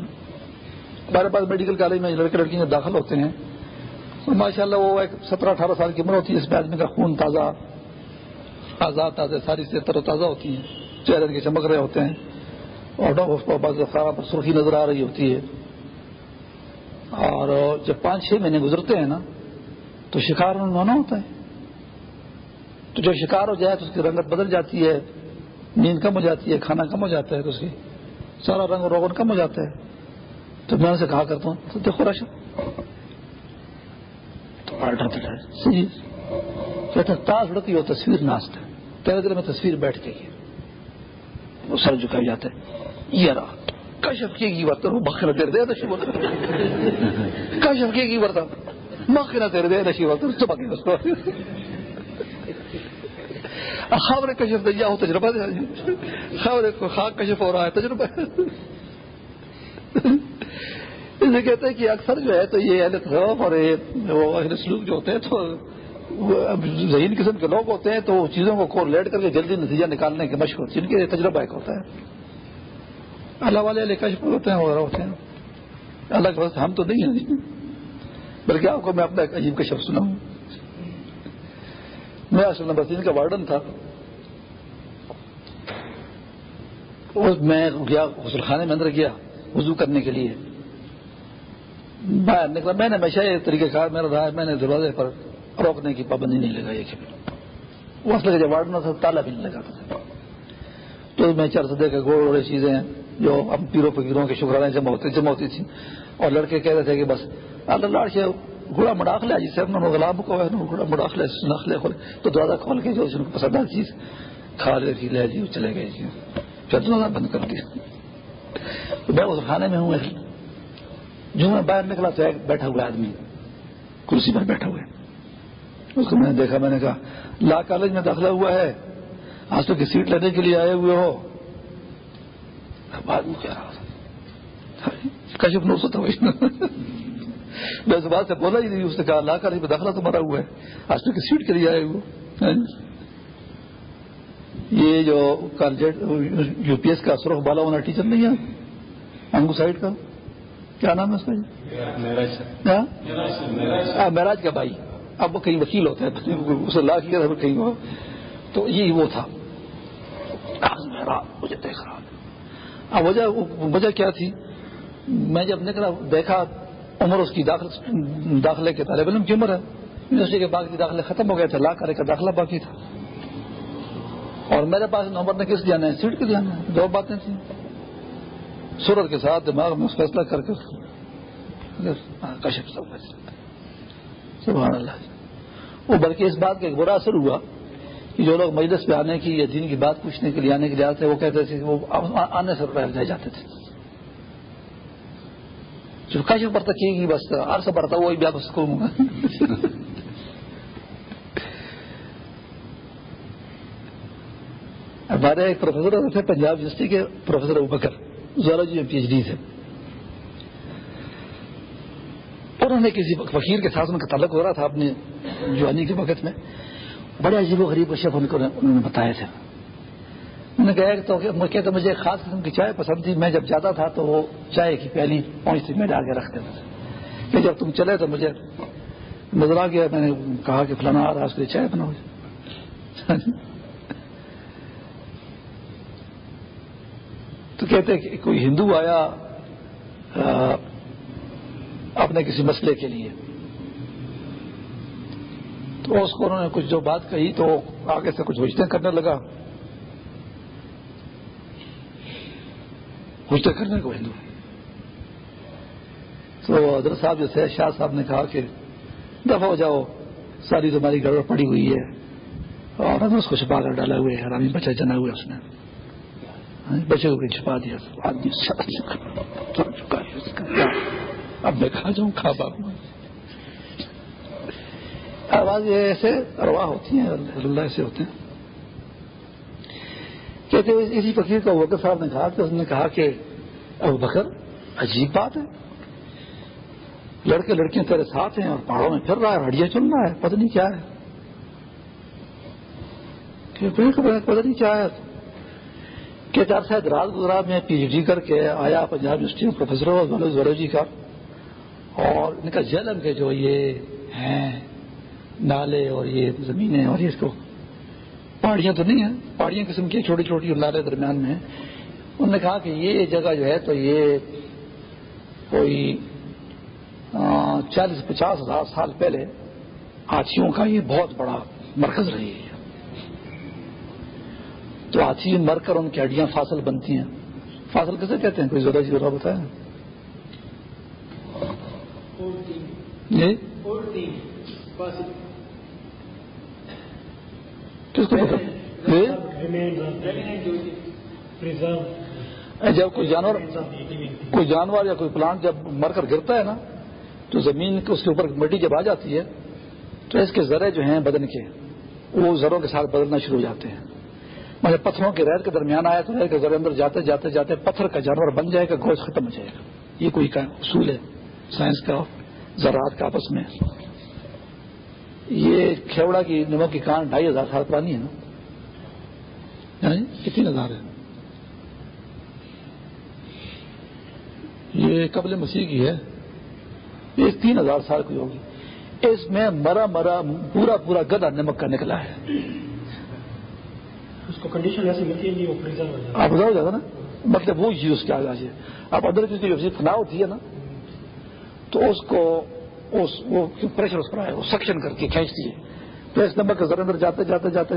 ہمارے پاس میڈیکل کالج میں لڑکے لڑکیاں داخل ہوتے ہیں۔ تو ماشاء اللہ وہ ایک سترہ اٹھارہ سال کی عمر ہوتی ہے، اس میں آدمی کا خون تازہ۔ آزاد تازہ، ساری سے تر و تازہ ہوتی ہیں۔ چہرے کے چمک رہے ہوتے ہیں۔ اور سرخی نظر آ رہی ہوتی ہے۔ اور جب پانچ چھ مہینے گزرتے ہیں نا، تو شکار ہونا ہوتا ہے۔ تو جب شکار ہو جائے تو اس کی رنگت بدل جاتی ہے۔ نیند کم ہو جاتی ہے، کھانا کم ہو جاتا ہے تو اس کی سارا رنگ روغن کم ہو جاتا ہے۔ تو میں اسے کہا، کرتا ہوں، تو دیکھو راشد۔ کہتا تاز اڑتی ہو تصویر ناست ہے پہلے دن میں تصویر بیٹھ گئی ہے۔ وہ سر جھکائی جاتا ہے۔ یہ رہا۔ کشف کی برتن وہ بخر دیر دے نشی برتن کشف کی برتن مخنا دیر دے نشی برتن صبح کی بس خبر کشف دیا ہو، تجربہ خبر خاک کشف ہو رہا ہے، تجربہ۔ اسے کہتے ہیں کہ اکثر جو ہے تو یہ اہل طرف اور وہ اہل سلوک جو ہوتے ہیں تو ذہین قسم کے لوگ ہوتے ہیں تو چیزوں کو کو لیٹ کر کے جلدی نتیجہ نکالنے کے مشق ہوتے ہیں، جن کے تجربہ ایک ہوتا ہے۔ اللہ والے علیہ کشف ہوتے ہیں، وغیرہ ہوتے ہیں۔ اللہ کے پاس ہم تو نہیں ہیں۔ بلکہ آپ کو میں اپنا ایک عجیب کا شخص سنا ہوں میں اصل نمبر تین کا وارڈن تھا۔ میں گیا، غسل خانے میں اندر گیا، وضو کرنے کے لیے۔ باہر نکلا، میں نے ہمیشہ یہ طریقہ کار میرا رہا، میں نے دروازے پر روکنے کی پابندی نہیں لگائی وہ اصل جب وارڈن تھا تالا بھی نہیں لگاتا تھا۔ تو میں چار سدے کے گوڑ گوڑے چیزیں جو ہم پیروں فکیروں کے شکرانے جمع ہوتی جمع ہوتی تھی اور لڑکے کہہ رہے تھے کہ بس اللہ لاڑ سے گھوڑا مڑاخ لیا جسے اپنا غلام کو گھوڑا مڑاخ لے نخلے کھولے تو دروازہ کھول کے جو ان کو پسند چیز کھا لے تھی، لے جی چلے گئے جی۔ پھر دروازہ بند کر دیا۔ تو میں اس کھانے میں ہوں۔ جو میں باہر نکلا تو ایک بیٹھا ہوا آدمی، کرسی پر بیٹھا ہوا اس کو میں نے دیکھا میں نے کہا لا کالج میں داخلہ ہوا ہے آج تو کی سیٹ لینے کے لیے آئے ہوئے ہو۔ بعد میں کیا؟ رہا کشپ نو سو میں اس بات سے بولا ہی نہیں اس نے کہا لا کر داخلہ تو مرا ہوا ہے آج تو سیٹ کے لیے آئے ہوئے یہ جو یو پی ایس کا سرخ بالا ہونا ٹیچر نہیں ہے؟ انگو سائڈ کا۔ کیا نام ہے اس کا مہراج کا بھائی۔ اب وہ کہیں وکیل ہوتے ہیں اسے لا کیا تھا کہیں وہ۔ تو یہ وہ تھا۔ مجھے دیکھ رہا۔ اب وجہ وجہ کیا تھی؟ میں جب نکلا، دیکھا عمر اس کی داخل، داخلے کے طالب علم کی عمر ہے۔ یونیورسٹی کے باقی داخلے ختم ہو گئے تھے، لا کرے کا داخلہ باقی تھا۔ اور میرے پاس عمر نے کس جانا ہے سیٹ کے جانا ہے دو باتیں تھیں۔ سورت کے ساتھ دماغ میں فیصلہ کر کے کشپ سبحان اللہ۔ وہ بلکہ اس بات کا ایک برا اثر ہوا کہ جو لوگ مجلس پہ آنے کی یا دین کی بات پوچھنے کے لیے آنے کے لیے آتے وہ کہتے تھے وہ آنے سے رہ جاتے تھے۔ جو کیسے پڑتا کی گی بس ہر سے پڑتا وہی بیا بس کروں گا۔ ہمارے ایک پروفیسر تھے، پنجاب یونیورسٹی کے پروفیسر ابو بکر زولوجی میں پی ایچ ڈی تھے۔ انہوں نے کسی فقیر کے ساتھ ان کا تعلق ہو رہا تھا اپنے جوانی کے وقت میں۔ بڑے عجیب و غریب اشیاء انہوں نے بتایا تھا۔ انہوں نے کہا، تو کہتے مجھے خاص قسم کی چائے پسند تھی۔ میں جب جاتا تھا تو وہ چائے کی پہلی پہنچتی میں ڈال کے رکھ دیتا تھا۔ کہ جب تم چلے تو مجھے نظر آ گیا، میں نے کہا کہ فلانا آ رہا اس کے لیے چائے بناؤ۔ تو کہتے کہ کوئی ہندو آیا اپنے کسی مسئلے کے لیے۔ تو اس کو انہوں نے کچھ جو بات کہی تو آگے سے کچھ ہوجتے کرنے لگا۔ ہوجتے کرنے کو ہندو۔ تو حضرت صاحب جو تھے، شاہ صاحب نے کہا کہ دفع ہو جاؤ، ساری تمہاری گڑبڑ پڑی ہوئی ہے، اور اس کو چھپا کر ڈالا ہوئے حرامی بچہ جنا ہوئے اس نے۔ بچے کو چھپا دیا۔ آدمی اب میں کھا جاؤں کھا باغ آواز یہ ایسے ارواح ہوتی ہیں اللہ ایسے ہوتے ہیں۔ کہتے اسی فقیر کا وکر صاحب نے کہا کہ اس نے کہا کہ ابو بکر عجیب بات ہے۔ لڑکے لڑکیاں تیرے ساتھ ہیں اور پہاڑوں میں پھر رہا ہے، ہڈیاں چل رہا ہے، پتہ نہیں کیا ہے۔ پتہ نہیں کیا ہے۔ کہ چار شاید رات گزرا، میں پی ایچ ڈی کر کے آیا، پنجاب یونیورسٹی میں پروفیسر زولوجی کا۔ اور ان کا جلم کے جو یہ ہیں، نالے اور یہ زمینیں اور یہ اس کو۔ پہاڑیاں تو نہیں ہیں، پہاڑیاں قسم کی چھوٹی چھوٹی نالے درمیان میں انہوں نے کہا کہ یہ جگہ جو ہے تو یہ کوئی چالیس، پچاس ہزار سال پہلے ہاتھیوں کا یہ بہت بڑا مرکز رہی ہے۔ تو ہاتھی مر کر ان کی ہڈیاں فاصل بنتی ہیں۔ فاصل کیسے کہتے ہیں؟ کوئی زیادہ جی بتایا کس کو جی؟ جب کوئی جانور کوئی جانور یا کوئی پلانٹ جب مر کر گرتا ہے نا تو زمین اس کے اوپر مٹی جب آ جاتی ہے تو اس کے ذرے جو ہیں بدن کے وہ ذروں کے ساتھ بدلنا شروع ہو جاتے ہیں۔ مجھے پتھروں کے ریت کے درمیان آیا تو ریت کے ذرے اندر جاتے جاتے جاتے پتھر کا جانور بن جائے گا گوشت ختم ہو جائے گا۔ یہ کوئی اصول ہے۔ سائنس کا زراعت کا آپس میں۔ یہ کھیوڑا کی نمک کی کان ڈھائی ہزار سال پرانی ہے نا۔ یعنی کتنی ہزار ہے۔ یہ قبل مسیح کی ہے۔ یہ تین ہزار سال کی ہوگی۔ اس میں مرا مرا پورا پورا گدا نمک کا نکلا ہے۔ اس کو کنڈیشن ایسی ملتی ہے آپ بتاؤ جاتا نا۔ مطلب وہ چیز اس کے آگے اب ادر چیز کی فنا ہوتی ہے نا۔ تو اس کو اس وہ پریشر اس پر آئے وہ سکشن کر کے کھینچتی ہے۔ تو اس نمبر کے ذرا اندر جاتے جاتے جاتے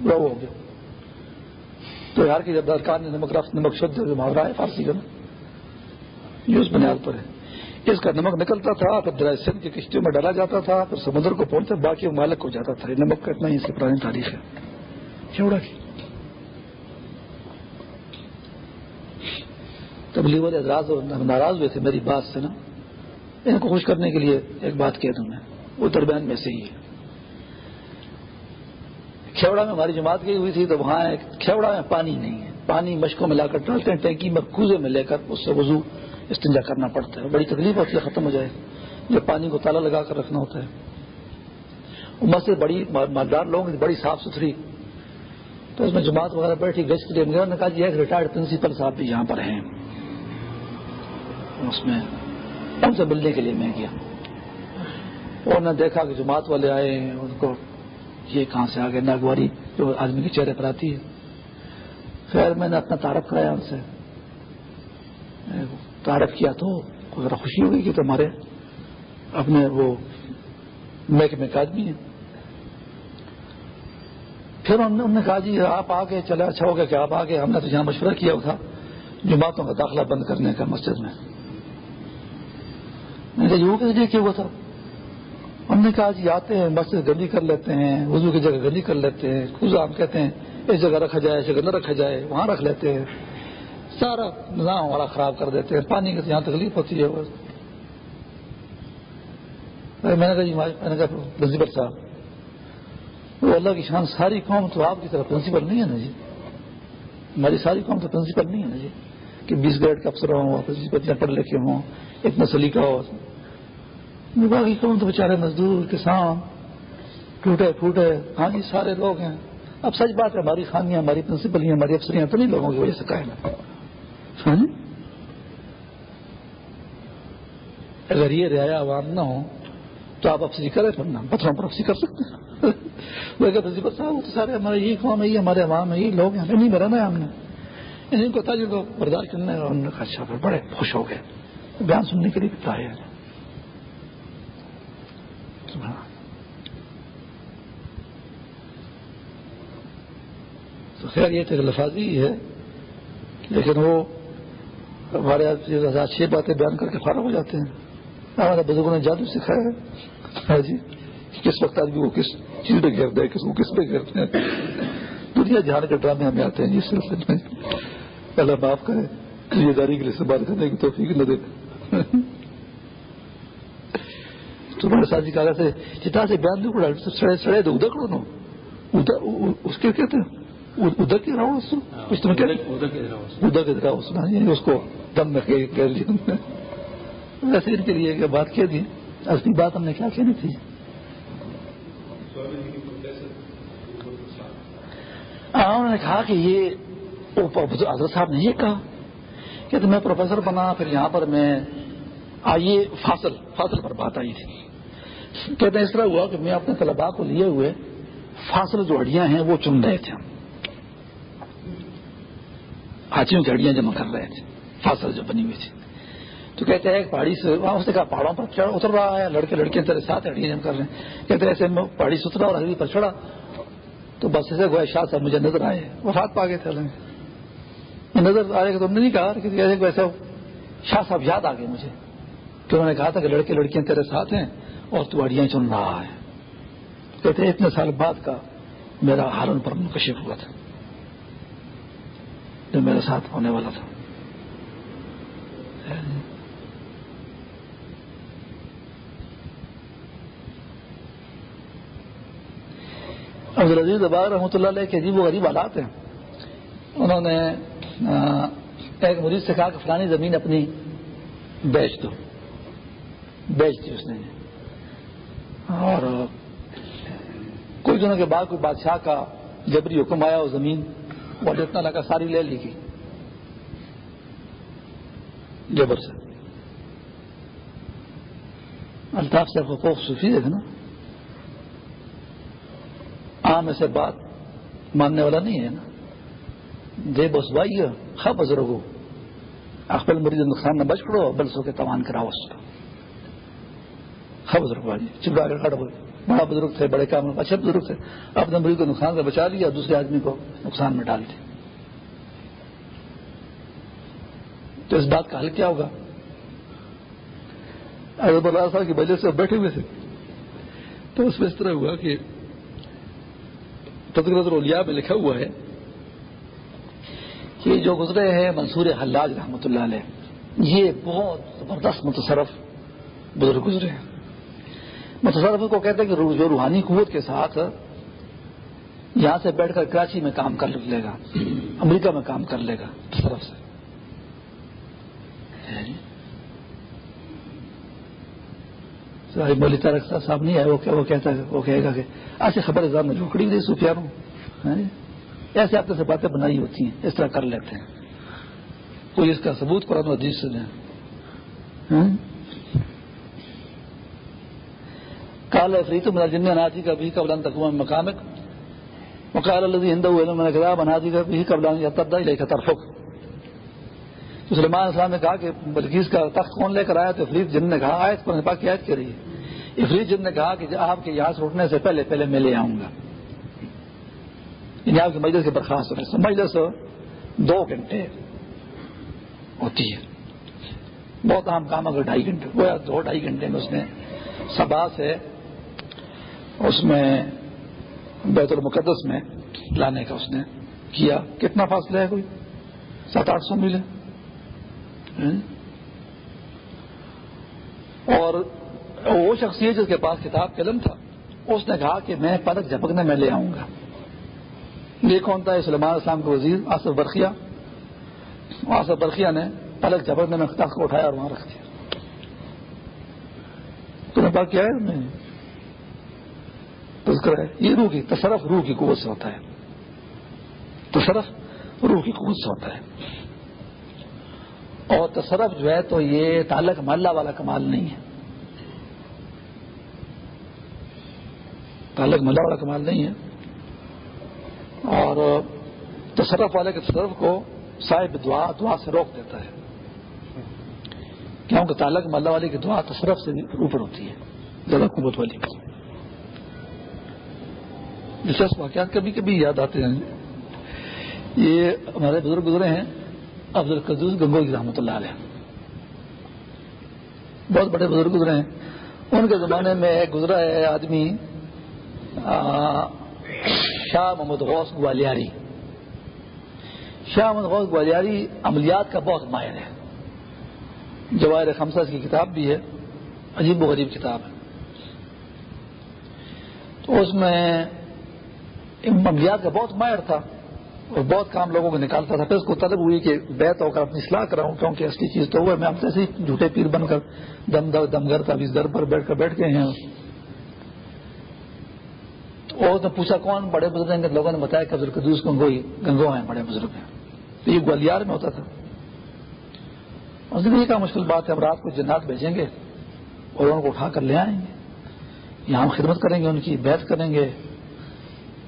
وہ ہو گیا۔ تو یار کی جب درکار نے نمک رفت نمک شد محاورہ ہے فارسی کا نا، یہ اس بنیاد پر ہے۔ اس کا نمک نکلتا تھا، پھر درائے سندھ کی کشتیوں میں ڈالا جاتا تھا، پھر سمندر کو پہنچتا، باقی مالک کو جاتا تھا۔ یہ نمک کا اتنا ہی اس کی پرانی تاریخ ہے۔ چوڑا کی تبلیغ والے ناراض ہوئے تھے، میری بات سے نا۔ ان کو خوش کرنے کے لیے ایک بات کہہ دوں میں۔ وہ درمیان میں سے ہی ہے۔ کھیوڑا میں ہماری جماعت گئی ہوئی تھی تو وہاں کھیوڑا میں پانی نہیں ہے۔ پانی مشکوں میں لا کر ڈالتے ہیں، ٹینکی میں کوزے میں لے کر اس سے وضو استنجا کرنا پڑتا ہے۔ بڑی تکلیف ہوتی ہے، ختم ہو جائے۔ جب پانی کو تالا لگا کر رکھنا ہوتا ہے۔ مسجد بڑی مالدار لوگوں کی بڑی صاف ستھری۔ تو اس میں جماعت وغیرہ بیٹھی گز کے لیے نے کہا جی ایک ریٹائرڈ پرنسپل صاحب بھی یہاں پر ہیں۔ اس میں ان سے ملنے کے لیے میں گیا۔ انہوں نے دیکھا کہ جماعت والے آئے ہیں، ان کو یہ کہاں سے آگے؟ ناگواری جو آدمی کے چہرے پر آتی ہے۔ خیر، میں نے اپنا تعارف کرایا ان سے۔ تعارف کیا تو ذرا خوشی ہوگی کہ تمہارے اپنے وہ محکمے کا آدمی ہیں۔ پھر انہوں نے کہا جی آپ آگے چلے اچھا ہو گیا کہ آپ آگے۔ ہم نے تو یہاں مشورہ کیا تھا جماعتوں کا داخلہ بند کرنے کا مسجد میں۔ میں نے کہا یہ لیے کیا ہوا تھا؟ ہم نے کہا جی آتے ہیں بس گندی کر لیتے ہیں، وضو کی جگہ گندی کر لیتے ہیں خوض ہم کہتے ہیں، اس جگہ رکھا جائے، اس جگہ نہ رکھا جائے، وہاں رکھ لیتے ہیں۔ سارا نظام ہمارا خراب کر دیتے ہیں، پانی کی یہاں تکلیف ہوتی ہے بس۔ میں نے کہا جی میں نے کہا پرنسپل صاحب، وہ اللہ کی شان، ساری قوم تو آپ کی طرف پرنسپل نہیں ہے نا جی؟ ہماری ساری قوم تو پرنسپل نہیں ہے نا جی؟ کہ بیس گریڈ کے افسر ہوں اتنے پڑھ لکھے ہوں اتنا سلیقہ ہو باقی قوم تو بیچارے مزدور، کسان ٹوٹے پھوٹے۔ ہاں جی سارے لوگ ہیں۔ اب سچ بات ہے، ہماری خانیاں ہماری پرنسپل ہماری افسریاں تو نہیں لوگوں کی وجہ سے قائم ہاں جی؟ اگر یہ رعایا عوام نہ ہو تو آپ افسری کریں پھر پتھروں پر افسری کر سکتے ہیں۔ صاحب تو سارے ہمارے یہ قوم ہے، یہ ہمارے عوام ہے یہ لوگ ہیں۔ نہیں، میرا نا ہم نے۔ ان کو تاجر کو برداشت کرنے اور انہوں نے کہا اچھا پھر بڑے خوش ہو گئے۔ بیان سننے کے لیے بتا ہے تو خیر، یہ تو لفاظی ہے۔ لیکن وہ ہمارے اچھی باتیں بیان کر کے فارغ ہو جاتے ہیں۔ ہمارے بزرگوں نے جادو سکھایا ہے۔ ہاں جی کس وقت آدمی کو کس چیز پہ گھیرتے ہیں کس کو کس پہ گھیرتے ہیں دنیا جہاں کے ڈرامے ہمیں آتے ہیں جس سلسلے میں۔ اللہ معاف کرے ذمہ داری کے لیے سے بات کرنے کی توفیق نہ دے تمہارے ساتھ کہا سے چتا سے بیان دوں سڑے سڑے دو ادھر کرو نا اس کے کہتے ہیں ادھر کے رہو اس کو؟ ادھر کے رہو سنا یعنی اس کو دم میں کہہ لیا ویسے ان کے لیے بات کہہ دی۔ اصلی بات ہم نے کیا کہنی تھی؟ انہوں نے کہا کہ یہ حضرت صاحب نے یہ کہا کہ تو میں پروفیسر بنا، پھر یہاں پر میں آئیے، فاصل فاصل پر بات آئی تھی۔ کہتے ہیں، اس طرح ہوا کہ میں اپنے طلباء کو لیے ہوئے فاصل جو ہڈیاں ہیں، وہ چن رہے تھے ہم۔ ہاتھیوں کی ہڈیاں جمع کر رہے تھے۔ فاصل جو بنی ہوئی تھی۔ تو کہتے ہیں، ایک پہاڑی سے وہاں اس نے کہا، پہاڑوں پر اتر رہا ہے۔ لڑکے، لڑکیاں تیرے ساتھ ہڈیاں جمع کر رہے ہیں۔ کہتے ایسے میں پہاڑی سے اترا اور ہڈی پر چڑھا۔ تو بس ایسے گویا شاہ صاحب مجھے نظر آئے۔ وہ ہاتھ پا گئے تھے۔ نظر آئے گا تو ہم نے نہیں کہا کہ ویسے شاہ صاحب یاد آ گئے مجھے کہ انہوں نے کہا تھا کہ لڑکے لڑکیاں تیرے ساتھ ہیں اور تو اڑیاں چن رہا ہے۔ کہتے اتنے سال بعد کا میرا ہارن پر منکشف ہوا تھا۔ جو میرے ساتھ ہونے والا تھا۔ عبدالعزیز ابار رحمۃ اللہ علیہ کے عجیب و غریب حالات ہیں۔ انہوں نے ایک مریض سے کہا کہ فلانی زمین اپنی بیچ دو۔ بیچ دی اس نے۔ اور کچھ دنوں کے بعد کوئی بادشاہ کا جبری حکم آیا وہ زمین، وہ جتنا لگا، ساری لے لی گئی۔ جبر سے الطاف سے خوف صوفی دیکھنا۔ عام ایسے بات ماننے والا نہیں ہے نا۔ دے بس بھائی خا بزرگ ہو اخبل مریض نقصان نہ بچ پڑو بل سو کے تمام کراؤ اس کا خا بزرگ بھائی چپڑا کر کٹ بڑا بزرگ تھے، بڑے کام، اچھے بزرگ تھے۔ اپنے مریض کو نقصان سے بچا لیا، دوسرے آدمی کو نقصان میں ڈال دیا۔ تو اس بات کا حل کیا ہوگا؟ اگر اللہ صاحب کی وجہ سے بیٹھے ہوئے تھے۔ تو اس میں اس طرح ہوا کہ تدرت الیا میں لکھا ہوا ہے کہ جو گزرے ہیں منصور حلاج رحمۃ اللہ علیہ، یہ بہت زبردست متصرف بزرگ گزرے ہیں۔ متصرف کو کہتے ہیں کہ جو روحانی قوت کے ساتھ یہاں سے بیٹھ کر کراچی میں کام کر لے گا، امریکہ میں کام کر لے گا طرف سے۔ مولی تارک صاحب نہیں ہے وہ کہتا ہے وہ کہے گا کہ ایسے خبر ازام میں جھوکڑی دی سفیانوں ایسے آپ سے باتیں بنائی ہوتی ہیں، اس طرح کر لیتے ہیں۔ کوئی اس کا ثبوت قرآن حدیث سے دیں کال فریت میرا جن اناجی کا بھی قبلان تقوام مقامک۔ وقال الذي عنده من الكتاب اناجی کا بھی قبلان يتبدا اليك تو سلمان اسلام نے کہا کہ بلکیز کا تخت کون لے کر آیا؟ تو افریت جن نے کہا، آیت پر پاک کی آیت کر رہی ہے۔ افریت جن نے کہا کہ آپ کے یہاں سے اٹھنے سے پہلے پہلے میں لے آؤں گا۔ یعنی آپ کی مجلس کے برخاست ہونے سے مجلس دو گھنٹے ہوتی ہے۔ بہت عام کام اگر ڈھائی گھنٹے وہ دو ڈھائی گھنٹے میں اس نے سبا سے اس میں بیت المقدس میں لانے کا اس نے کیا۔ کتنا فاصلہ ہے کوئی؟ سات آٹھ سو میل ہے۔ اور وہ شخصیت جس کے پاس کتاب قلم تھا، اس نے کہا کہ میں پلک جھپکنے میں لے آؤں گا۔ یہ کون تھا؟ سلمان اسلام کے وزیر آصف برقیہ۔ آصف برقیہ نے پلک جھپکنے میں تخت کو اٹھایا اور وہاں رکھ دیا۔ تمہیں بات کیا ہے؟ تذکر ہے، یہ روح کی تصرف روح کی قوت سے ہوتا ہے۔ تصرف روح کی قوت سے ہوتا ہے۔ اور تصرف جو ہے تو یہ تعلق محلہ والا کمال نہیں ہے۔ تعلق محلہ والا کمال نہیں ہے۔ اور تصرف والے کے تصرف کو صاحب دعا دعا سے روک دیتا ہے۔ کیونکہ تعلق محلہ والے کی دعا تصرف سے اوپر ہوتی ہے، زیادہ قوت والی۔ دلچسپ واقعات کبھی کبھی یاد آتے ہیں۔ یہ ہمارے بزرگ گزرے ہیں عبد القدوس گنگوئی رحمۃ اللہ علیہ۔ بہت بڑے بزرگ گزرے ہیں۔ ان کے زمانے میں گزرا ہے، آدمی شاہ محمد غوث گوالیاری. شاہ محمد غوث گوالیاری عملیات کا بہت ماہر ہے. جواہر خمسہ کی کتاب بھی ہے، عجیب و غریب کتاب ہے. تو اس میں عملیات کا بہت ماہر تھا اور بہت کام لوگوں کو نکالتا تھا. پھر اس کو طلب ہوئی کہ بیت ہو کر اپنی اصلاح کراؤں، کیونکہ اصلی چیز تو وہ ہے۔ میں آپ سے جھوٹے پیر بن کر دم در دم گھر تھا در پر بیٹھ کر بیٹھ گئے ہیں۔ اور نے پوچھا کون بڑے بزرگ ہیں لوگوں نے بتایا کہ قدوس گنگوئی گنگو ہیں بڑے بزرگ ہیں۔ تو یہ گوالیار میں ہوتا تھا۔ اس نے یہ کہا مشکل بات ہے ہم رات کو جنات بھیجیں گے اور ان کو اٹھا کر لے آئیں گے۔ یہاں ہم خدمت کریں گے، ان کی بیت کریں گے۔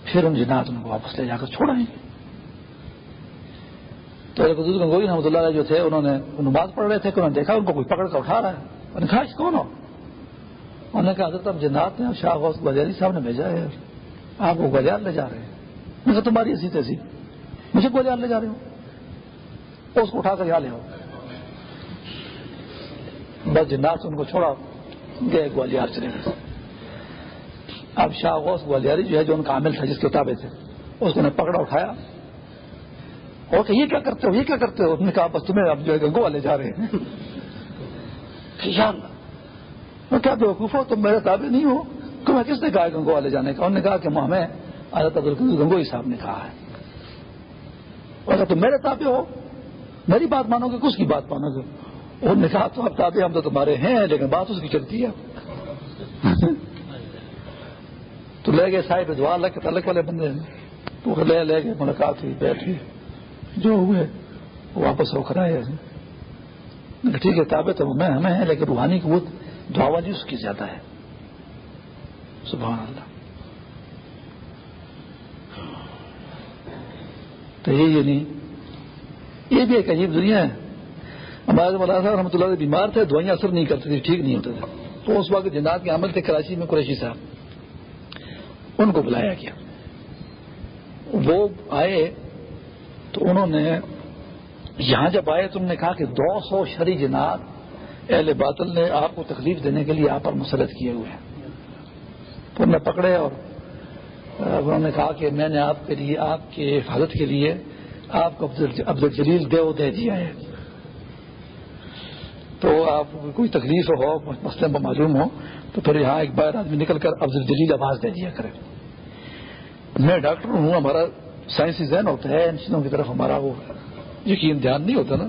پھر ان جنات ان کو واپس لے جا کر چھوڑائیں گے۔ تو قدوس گنگوئی رحمۃ اللہ جو تھے، انہوں نے نماز پڑھ رہے تھے کہ انہوں نے دیکھا ان کو کوئی پکڑ کر اٹھا رہا ہے۔ انہوں نے کہا کون ہو؟ انہوں نے کہا، حضرت اب جنات نے شاہ غوث گزیری صاحب نے بھیجا ہے۔ آپ کو گلیار لے جا رہے ہیں۔ میں کہا تمہاری ایسی تیسی مجھے گلیار لے جا رہے ہو۔ اس کو اٹھا کر یہاں لے آؤ۔ بس جنات سے ان کو چھوڑا۔ گئے گوالیار چلے گئے۔ اب شاہ غوث گوالیاری جو ہے، جو ان کا عامل تھا، جس کے کتابیں تھے اس کو نے پکڑا، اٹھایا۔ اور کہ یہ کیا کرتے ہو؟ یہ کیا کرتے ہو؟ اس نے کہا، بس تمہیں اب جو ہے گنگو والے جا رہے ہیں۔ کیا بے وقوف ہو تم میرے تابع نہیں ہو۔ تمہیں کس نے کہا گنگو والے جانے کا؟ انہوں نے کہا کہ ہمیں حضرت گنگوئی صاحب نے کہا ہے۔ اگر تم میرے تابع ہو؟ میری بات مانو گے؟ کس کی بات مانو گے؟ انہوں نے کہا تو اب تابع ہم تو تمہارے ہیں، لیکن بات اس کی چلتی ہے۔ تو لے گئے صاحب دعا، اللہ کے تعلق والے بندے ہیں۔ تو لے لے گئے، ملاقات ہوئی، بیٹھ جو ہوئے، وہ واپس ہو کر آئے۔ ٹھیک ہے، تابع تو میں ہمیں ہیں، لیکن روحانی قوت دعا والی اس کی زیادہ ہے۔ سبحان اللہ۔ تو یہ نہیں یہ بھی ایک عجیب دنیا ہے۔ ہمارے مولانا صاحب رحمۃ اللہ بیمار تھے، دوائیاں اثر نہیں کرتی تھی ٹھیک نہیں ہوتے تھے۔ تو اس وقت جنات کے عمل تھے کراچی میں قریشی صاحب۔ ان کو بلایا گیا۔ وہ آئے تو انہوں نے، یہاں جب آئے تو انہوں نے کہا کہ دو سو شری جنات اہل باطل نے آپ کو تکلیف دینے کے لیے آپ پر مسلط کیے ہوئے ہیں۔ تو انہوں نے پکڑے اور انہوں نے کہا کہ میں نے آپ کے لیے، آپ کے حفاظت کے لیے آپ کو عبد الجلیل دیو دے دیا ہے۔ تو آپ کو کوئی تکلیف ہو، مسئلے میں معلوم ہو، تو پھر یہاں ایک بار آدمی نکل کر عبد الجلیل آواز دے دیا کرے۔ میں ڈاکٹر ہوں، ہمارا سائنسی ذہن ہوتا ہے، ان چیزوں کی طرف ہمارا وہ یقین دھیان نہیں ہوتا نا۔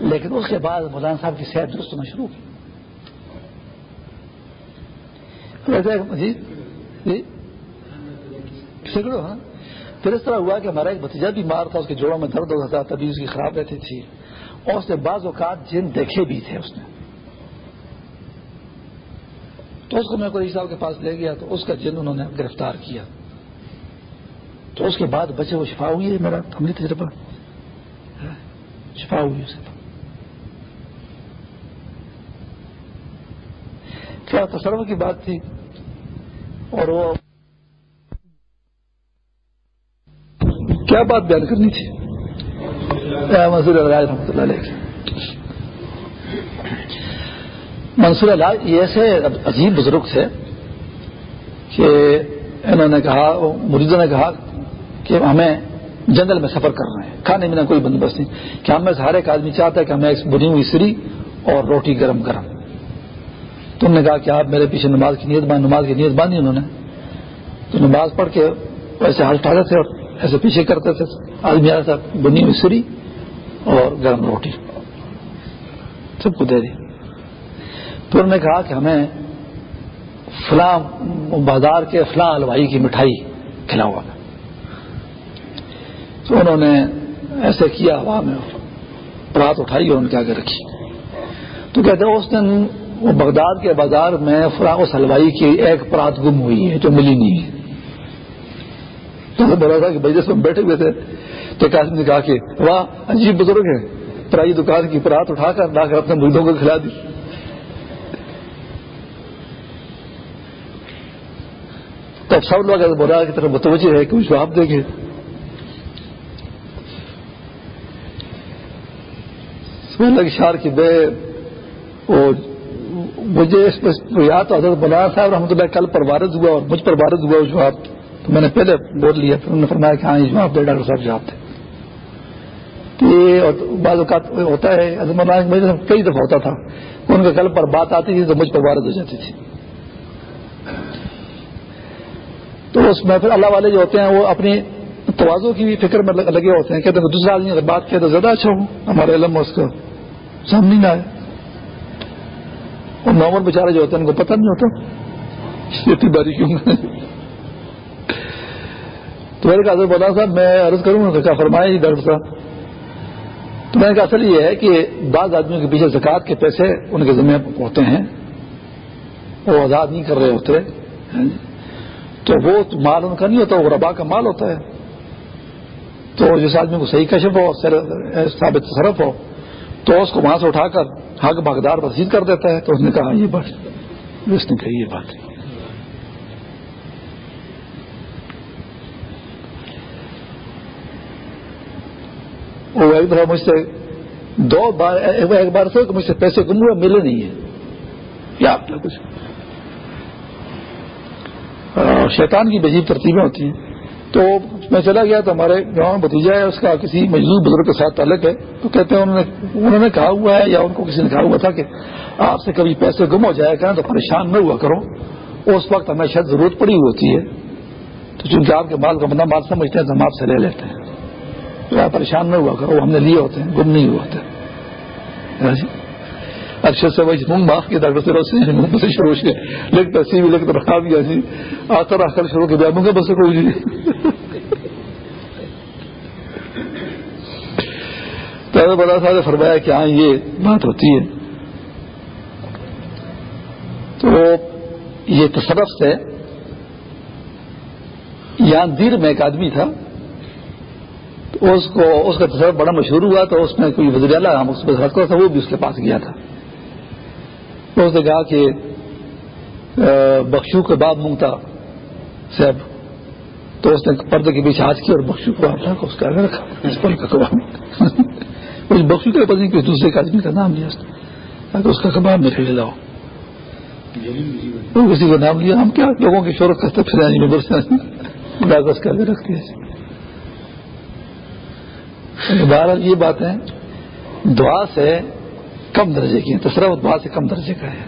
لیکن اس کے بعد مولانا صاحب کی صحت درست ہونا شروع کی جی جی۔ سکڑو ہاں۔ پھر اس طرح ہوا کہ ہمارا ایک بتیجا بیمار تھا، اس کے جوڑوں میں درد ہوتا تھا، تبھی اس کی خراب رہتی تھی۔ اور اس نے بعض اوقات جن دیکھے بھی تھے اس نے۔ تو اس کو میں کوئی صاحب کے پاس لے گیا، تو اس کا جن انہوں نے گرفتار کیا۔ تو اس کے بعد بچے وہ شفا ہوئی ہے میرا عملی تجربہ۔ ہاں، شفا ہوئی اسے کیا تصور کی بات تھی؟ اور وہ کیا بات بیان کرنی تھی؟ منصور الراج رحمۃ اللہ علیہ منصور الراج یہ ایسے عجیب بزرگ تھے کہ انہوں نے کہا مریضوں نے کہا کہ ہمیں جنگل میں سفر کر رہے ہیں کھانے میں کوئی بندوبست نہیں، کہ ہمیں سے ہر ایک آدمی چاہتا ہے کہ ہمیں ایک بنی ہوئی سری اور روٹی گرم گرم۔ تم نے کہا کہ آپ میرے پیچھے نماز کی نیت باندھ، نماز کی نیت باندھی انہوں نے۔ تو نماز پڑھ کے ویسے ہاتھ اٹھاتے تھے اور ایسے پیچھے کرتے تھے۔ آدمی آیا تھا بنی ہوئی سری اور گرم روٹی۔ سب کو دے دی۔ پھر انہوں نے کہا کہ ہمیں فلاں بازار کے فلاں الوائی کی مٹھائی کھلاؤ۔ تو انہوں نے ایسے کیا۔ ہوا میں پرات اٹھائی اور ان کے آگے رکھی۔ تو کہتے اس دن وہ بغداد کے بازار میں فراغ سلوائی کی ایک پرات گم ہوئی ہے جو ملی نہیں ہے۔ تو بولا تھا کہ بھائی جی، جس میں بیٹھے ہوئے تھے۔ تو ایک نے کہا کہ واہ، عجیب بزرگ ہے پرائی دکان کی پرات اٹھا کر لا کر اپنے مریضوں کو کھلا دی۔ تب سب لوگ ایسے بولا کی طرف متوجہ ہے کہ جواب دیں گے شار کی بے، وہ مجھے اس پر یاد تو حضرت مولانا صاحب رحمۃ اللہ کل پر وارد ہوا اور مجھ پر وارد ہوا جواب تو میں نے پہلے بول لیا پھر انہوں نے فرمایا کہ ہاں یہ جواب دے، ڈاکٹر صاحب جواب تھے بعض اوقات ہوتا ہے، حضرت مولانا کئی دفعہ ہوتا تھا، ان کے کل پر بات آتی تھی تو مجھ پر وارد ہو جاتی تھی۔ تو اس میں پھر اللہ والے جو ہوتے ہیں، وہ اپنی توازوں کی بھی فکر میں لگے ہوتے ہیں، کہتے ہیں دوسرا آدمی اگر بات کیا تو زیادہ اچھا ہوں، ہمارے علم اس کو سامنے نہ آئے۔ اور نارمل بیچارے جو ہوتے ہیں ان کو پتہ نہیں ہوتا۔ اتنی باری کیوں تو میرے کہا بتا صاحب، میں عرض کروں گا کیا فرمایا جی ڈاکٹر صاحب؟ تو میں نے کہا اصل یہ ہے کہ بعض آدمیوں کے پیچھے زکات کے پیسے ان کے ذمہ ہوتے ہیں، وہ آزاد نہیں کر رہے ہوتے جی؟ تو وہ مال ان کا نہیں ہوتا، وہ ربا کا مال ہوتا ہے۔ تو جس آدمی کو صحیح کشف ہو ثابت تصرف ہو تو اس کو وہاں سے اٹھا کر حق باغدار رسید کر دیتا ہے تو اس نے کہا یہ بات اس نے کہی یہ بات وہ ایک دفعہ مجھ سے دو بار ایک بار سے مجھ سے پیسے گم ہوئے، ملے نہیں ہیں۔ کیا آپ نے کچھ شیطان کی بجیب ترتیبیں ہوتی ہیں۔ تو میں چلا گیا تو ہمارے گاؤں میں بتیجا ہے، اس کا کسی مجدور بزرگ کے ساتھ تعلق ہے۔ تو کہتے ہیں انہوں نے انہوں نے کہا ہوا ہے یا ان کو کسی نے کہا ہوا تھا کہ آپ سے کبھی پیسے گم ہو جائے کریں تو پریشان نہ ہوا کرو۔ اس وقت ہمیں شاید ضرورت پڑی ہوتی ہے۔ تو چونکہ آپ کے مال کا بندہ مال سمجھتے ہیں تو ہم آپ سے لے لیتے ہیں۔ تو آپ پریشان نہ ہوا کرو ہم نے لیے ہوتے ہیں، گم نہیں ہوئے ہوتے۔ اچھا سے وہی منگ معاف کیا، ڈاکٹر سے سے شروع سے ہاں جی۔ پیسے بھی رکھا بھی ایسی آتا رکھ کر شروع کیا منگا بس کوئی تو بڑا صاحب نے فرمایا کہ ہاں یہ بات ہوتی ہے۔ تو یہ تصرف سے یہاں دیر میں ایک آدمی تھا۔ اس کو، اس کا تصرف بڑا مشہور ہوا تو اس میں کوئی وزیر اعلیٰ، ہم اس پہ تھا وہ بھی اس کے پاس گیا تھا۔ اس نے کہا کہ بخشو کے بعد مونگتا صاحب۔ تو اس نے پردے کے پیچھے ہاتھ کی اور بخشو کو ہٹا اس کا رکھا۔ اس پل کا اس بخشو کے پتہ نہیں کہ دوسرے کا آدمی کا نام لیا تاکہ اس کا کباب میرے لے لاؤ کسی کا نام لیا۔ ہم کیا لوگوں کی شہرت کرتے نمبر سے کاغذ کر کے رکھتے ہیں بہرحال یہ باتیں دعا سے کم درجے کی ہیں تصرف دعا سے کم درجے کا ہے۔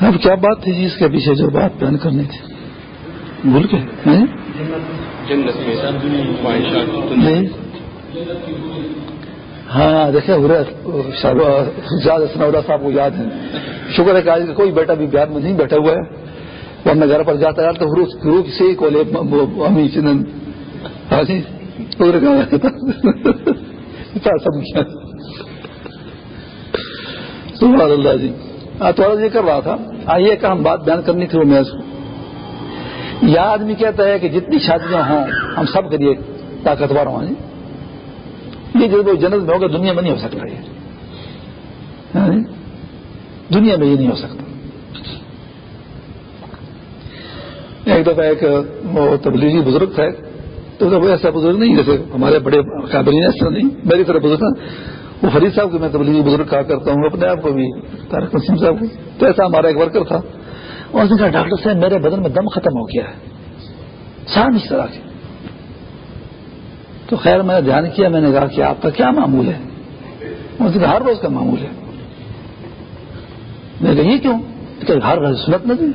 اب کیا بات تھی جی؟ اس کے پیچھے جو بات بیان کرنی تھی۔ بھول کے ہاں, ہاں، دیکھے صاحب کو یاد ہے۔ شکر ہے کہ آج کوئی بیٹا بھی بہار میں نہیں بیٹھا ہوا ہے۔ وہ اپنے گھر پر جاتا ہے تو روح سے ہی کو امی، چنن۔ ہاں جی، سبحان اللہ جی۔ تھوڑا یہ کر رہا تھا۔ آئیے کہ ہم بات بیان کرنی تھی وہ میں یہ آدمی کہتا ہے کہ جتنی شادیاں ہوں، ہم سب کے لیے طاقتور ہوں ہاں جی۔ یہ جب وہ جنت میں ہوگا، دنیا میں نہیں ہو سکتا یہ۔ ہاں جی؟ دنیا میں یہ نہیں ہو سکتا۔ ایک دفعہ ایک وہ تبلیغی بزرگ تھا تو وہ ایسا بزرگ نہیں جیسے ہمارے بڑے قابلین ایسا نہیں۔ میری طرف بزرگ تھا۔ وہ فرید صاحب کو میں تبلیغی بزرگ کہا کرتا ہوں اپنے آپ کو بھی تارک نسیم صاحب کو۔ تو ایسا ہمارا ایک ورکر تھا۔ اور اس نے کہا، ڈاکٹر صاحب، میرے بدن میں دم ختم ہو گیا ہے۔ سار نہیں طرح کی تو خیر میں نے دھیان کیا، میں نے کہا کہ آپ کا کیا معمول ہے؟ اس نے کہا ہر روز کا معمول ہے۔ میں نے کہا یہ کیوں؟ کہ ہر روز سنت نہیں۔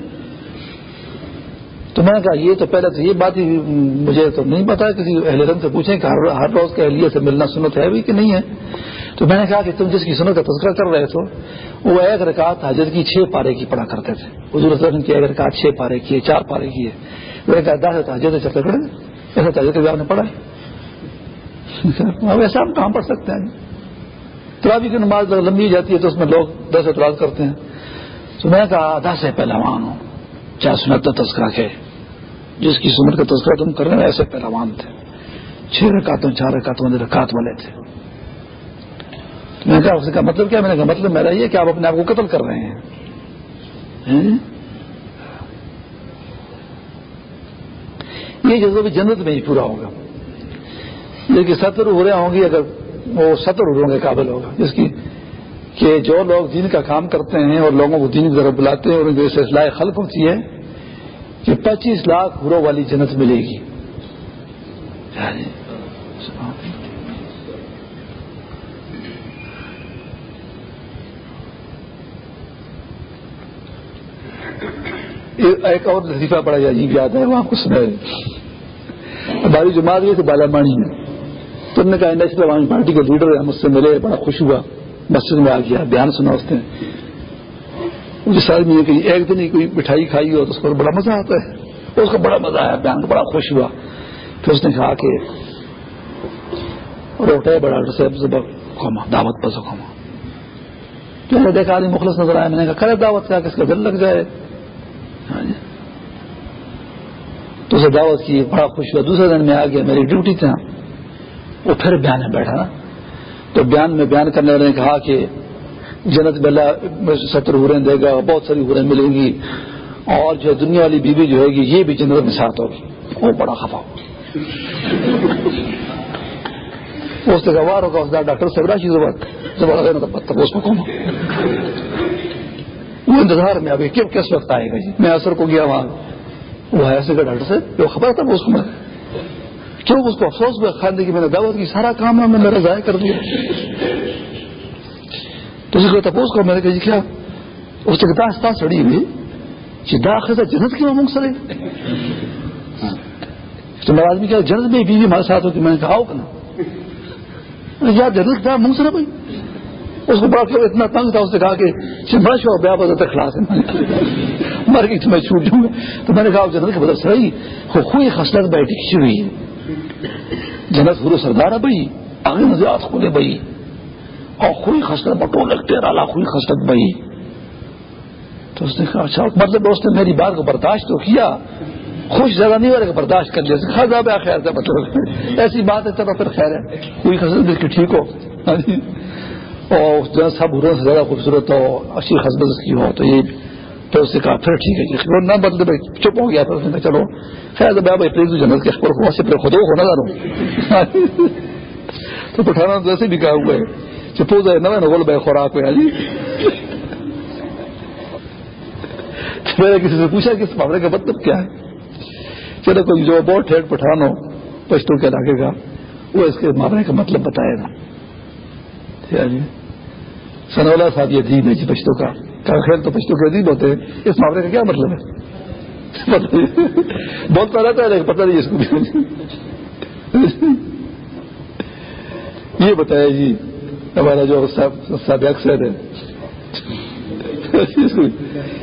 تو میں نے کہا یہ تو پہلے تو یہ بات ہی مجھے تو نہیں پتا، کسی اہل رنگ سے پوچھیں کہ ہر روز کے اہلیہ سے ملنا سنت ہے بھی کہ نہیں ہے؟ تو میں نے کہا کہ تم جس کی سنت کا تذکرہ کر رہے تھو وہ ایک رکعت حاجت کی چھ پارے کی پڑھا کرتے تھے۔ حضور صلی کی ایک رکعت چھ پارے کی ہے، چار پارے کی ہے۔ وہ ایک دس تاجر چلتے پڑے ایسا تاجر کا آپ نے پڑھا اب ایسا ہم کہاں پڑھ سکتے ہیں؟ ترابی کی نماز لمبی جاتی ہے تو اس میں لوگ دس اعتراض کرتے ہیں۔ تو میں نے کہا دس ہے پہلوان ہوں۔ چاہے سنت تذکرہ کے جس کی سنت کا تذکرہ تم کر رہے ہیں ایسے پہلوان تھے۔ چھ رکاتوں چار رکاتوں رکات والے تھے۔ میں نے کہا، اس کا مطلب کیا؟ میں نے کہا مطلب میرا یہ کہ آپ اپنے آپ کو قتل کر رہے ہیں۔ یہ جذبہ بھی جنت میں ہی پورا ہوگا۔ لیکن ستر ہو ہوں گی اگر وہ ستر ہوں کے قابل ہوگا۔ جس کی کہ جو لوگ دین کا کام کرتے ہیں اور لوگوں کو دین کی طرف بلاتے ہیں اور ان سے اصلاح خلق ہوتی ہے کہ پچیس لاکھ ہرو والی جنت ملے گی۔ یعنی ایک اور لطیفہ پڑا جائے یاد ہے، وہ آپ کو ہماری جماعت گئی تھی، بالا مانی میں۔ تم نے کہا نیشنل عوامی پارٹی کے لیڈر ہے مجھ سے ملے، بڑا خوش ہوا۔ مسجد میں آ گیا، بیان سنا اس نے۔ مجھے میں کہ ایک دن ہی کوئی مٹھائی کھائی ہو تو اس پر بڑا مزہ آتا ہے۔ اس کا بڑا مزہ آیا، بیان کو بڑا خوش ہوا۔ پھر اس نے کہا کہ روٹے بڑا کھوما دعوت پر کھوما تو میں نے دیکھا، آدمی مخلص نظر آیا۔ میں نے کہا، کرے دعوت کا کس کا دل لگ جائے۔ ہاں جی۔ تو اسے دعوت کی، بڑا خوش ہوا۔ دوسرے دن میں آ گیا، میری ڈیوٹی تھا۔ وہ پھر بیان میں بیٹھا نا۔ تو بیان میں بیان کرنے والے نے کہا کہ جنت بلا ستر ہوریں دے گا، بہت ساری ہوریں ملیں گی۔ اور جو دنیا والی بیوی جو ہے گی، یہ بھی جنت میں ساتھ ہوگی۔ وہ بڑا خفا۔ اس نے گوار ہوگا ڈاکٹر سبرا چیز مطلب اس کو کون وہ انتظار میں ابھی کس وقت آئے گا جی؟ میں اثر کو گیا وہاں۔ وہ ایسے کا ڈاکٹر صاحب، جو خبر تھا اس کو میں کیوں اس کو افسوس میں خاندے کی میں نے دعوت کی، سارا کام میں میرا ضائع کر دیا۔ تو اس کو تپوس کو میں نے کہا جی کیا؟ اس نے کہا داستا سڑی ہوئی۔ جی، جدا خزا جنت کی ممک سڑے تو میرا آدمی کیا جنت میں بیوی ہمارے ساتھ ہوتی۔ میں نے کہا کہ نا یا جنت کا منگ سر بھائی۔ اس کو بڑا اتنا تنگ تھا۔ اس نے کہا کہ چمبش ہو بیا بدلتا خلاص ہے مر گئی تو میں چھوٹ جاؤں گا۔ تو میں نے کہا جنت کا بدل سڑی خوئی خسلت بیٹھی کھچی ہوئی۔ ہے جنت گرو سردار ہے بھائی آگے نظر کھولے بھائی۔ اور خوئی خسرت بٹو لگتے رالا خوئی خسرت بھائی۔ تو اس نے کہا اچھا مطلب اس نے میری بات کو برداشت تو کیا؟ خوش زیادہ نہیں ہو برداشت کر لیا۔ خیر خیر تھا مطلب ایسی بات ہے چلو پھر خیر ہے کوئی خسرت بالکل ٹھیک ہو۔ ہاں جی۔ اور جنت سب ہروں سے زیادہ خوبصورت ہو اچھی خسبت اس کی ہو۔ تو یہ تو اس نے کہا، پھر ٹھیک ہے جی نہ بدلے بھائی، چپ ہو گیا پھر اس نے کہا چلو۔ خیر بھائی پلیز جنت کے خبر ہوا سے پھر خود ہو نہ جانو تو پٹھانا تو ایسے بھی کہا ہوا ہے چپو جائے نہ نہ بول بھائی خوراک میں جی۔ میں نے کسی سے پوچھا کہ اس معاملے کا مطلب کیا ہے؟ چلو، کوئی جو بہت ٹھیک پٹھان ہو پشتوں کے علاقے کا، وہ اس کے معاملے کا مطلب بتائے گا۔ جی۔ سنولا صاحب یہ دین ہے جی پشتوں کا۔ خیر، تو پشتوں کے عجیب ہوتے ہیں اس معاملے کا کیا مطلب ہے؟ بہت پہلا تھا لیکن پتہ نہیں اس کو یہ بتایا جی ہمارا جو سب اکثر ہے۔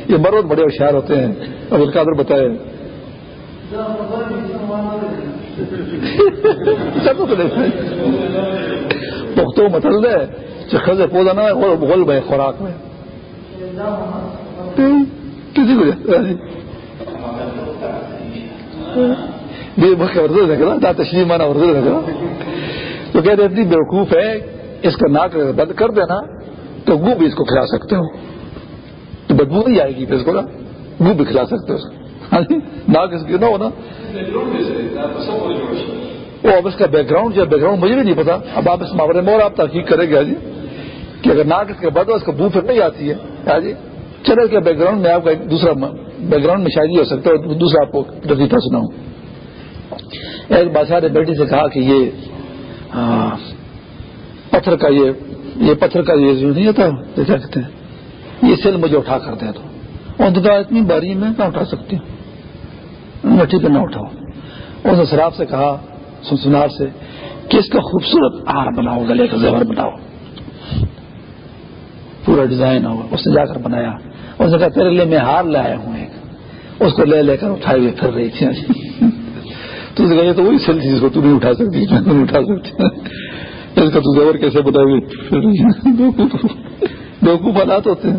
یہ مرد بڑے ہوشیار ہوتے ہیں۔ اب ان کا ادھر بتایا پختوں متل دے خزے پودا نہ بول بھائی خوراک میں۔ کسی کو تشریف مانا ورزے رکھنا تو کہتے اتنی بیوقوف ہے اس کا ناک بند کر دینا تو گو بھی اس کو کھلا سکتے ہو، تو بدبو نہیں آئے گی، پھر اس کو نا گو بھی کھلا سکتے ہو۔ ناک اس کی نہ ہونا وہ اب اس کا بیک گراؤنڈ جو بیک گراؤنڈ مجھے بھی نہیں پتا، اب آپ اس معاملے میں اور آپ تحقیق کریں گے جی کہ اگر ناک اس کے بعد اس کا بو پھر نہیں آتی ہے ہاں جی؟ چلے کے بیک گراؤنڈ میں آپ کا ایک دوسرا بیک گراؤنڈ میں شاید ہو سکتا ہے دوسرا آپ کو لطیفہ سناؤں۔ ایک بادشاہ نے بیٹی سے کہا کہ یہ پتھر کا یہ یہ پتھر کا یہ نہیں ہوتا کیا کہتے ہیں؟ یہ سیل مجھے اٹھا کر دے تو اور کہا اتنی باری میں کہاں اٹھا سکتی ہوں؟ ٹھیک ہے، نہ اٹھاؤ۔ اس نے شراب سے کہا، سنسنار سے، کہ اس کا خوبصورت ہار بناؤ، گلے کا زیور بناؤ۔ پورا ڈیزائن ہوگا اس نے جا کر بنایا۔ اس نے کہا، تیرے لیے میں ہار لایا ہوں ایک۔ اس کو لے لے کر اٹھائے ہوئے پھر رہی تھی۔ تو نے کہا، یہ تو وہی سیل تھی جس کو تو نہیں اٹھا سکتی، میں نہیں اٹھا سکتی۔ اس کا تو زیور کیسے بنا ہوئے پھر بیوقوف حالات ہوتے ہیں۔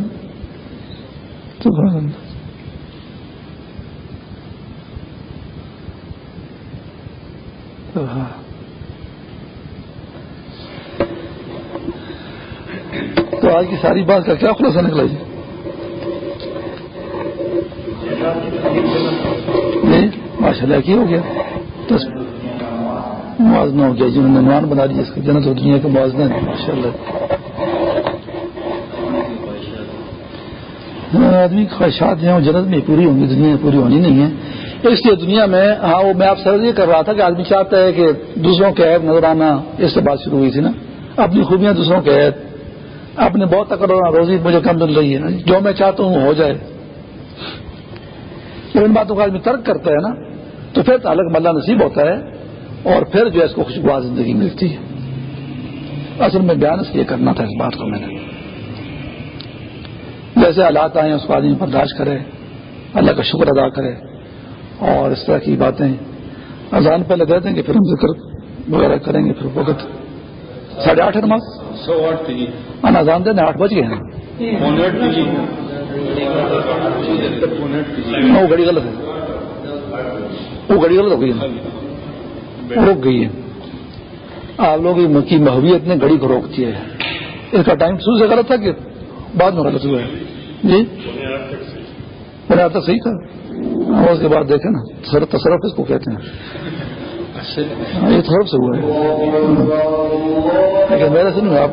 تو ہاں تو آج کی ساری بات کا کیا خلاصہ نکلا جی۔ ماشاء اللہ کی ہو گیا۔ موازنہ ہو گیا جی، جنہوں نے نمان بنا دیا اس کا جنت اور دنیا کا موازنہ ہے۔ ماشاء اللہ ہاں، آدمی خواہشات ہیں، وہ جنت میں پوری ہوں گی، دنیا میں پوری ہونی نہیں ہے۔ اس لیے دنیا میں ہاں وہ میں آپ سے یہ کر رہا تھا کہ آدمی چاہتا ہے کہ دوسروں کے عید نظر آنا، اس سے بات شروع ہوئی تھی نا۔ اپنی خوبیاں دوسروں کے عید اپنے بہت تک روزی مجھے کم مل رہی ہے جی۔ جو میں چاہتا ہوں ہو جائے۔ جب ان باتوں کا آدمی ترک کرتا ہے نا، تو پھر تعلق ملا نصیب ہوتا ہے اور پھر جو ہے اس کو خوشگوار زندگی ملتی ہے۔ اصل میں بیان اس لیے کرنا تھا اس بات کو میں نے۔ جیسے حالات آئے اس کو آدمی برداشت کرے، اللہ کا شکر ادا کرے اور اس طرح کی باتیں۔ اذان پہ لگا دیں گے، پھر ہم ذکر وغیرہ کریں گے، پھر وقت ساڑھے آٹھ نماز؟ سو آٹھ جی۔ ہاں اذان آٹھ بج گئے ہیں۔ وہ گھڑی غلط ہے۔ وہ گھڑی غلط ہو گئی ہے۔ رک گئی ہے۔ آپ لوگ کی محبیت نے گھڑی کو روک دیا ہے۔ اس کا ٹائم شروع سے غلط تھا کہ بعد میں غلط ہوا ہے۔ جی؟ میں تک صحیح تھا۔ اس کے بعد دیکھیں نا۔ سر تصرف اس کو کہتے ہیں۔ یہ تھوڑا سے ہوا ہے۔ میرا سن آپ۔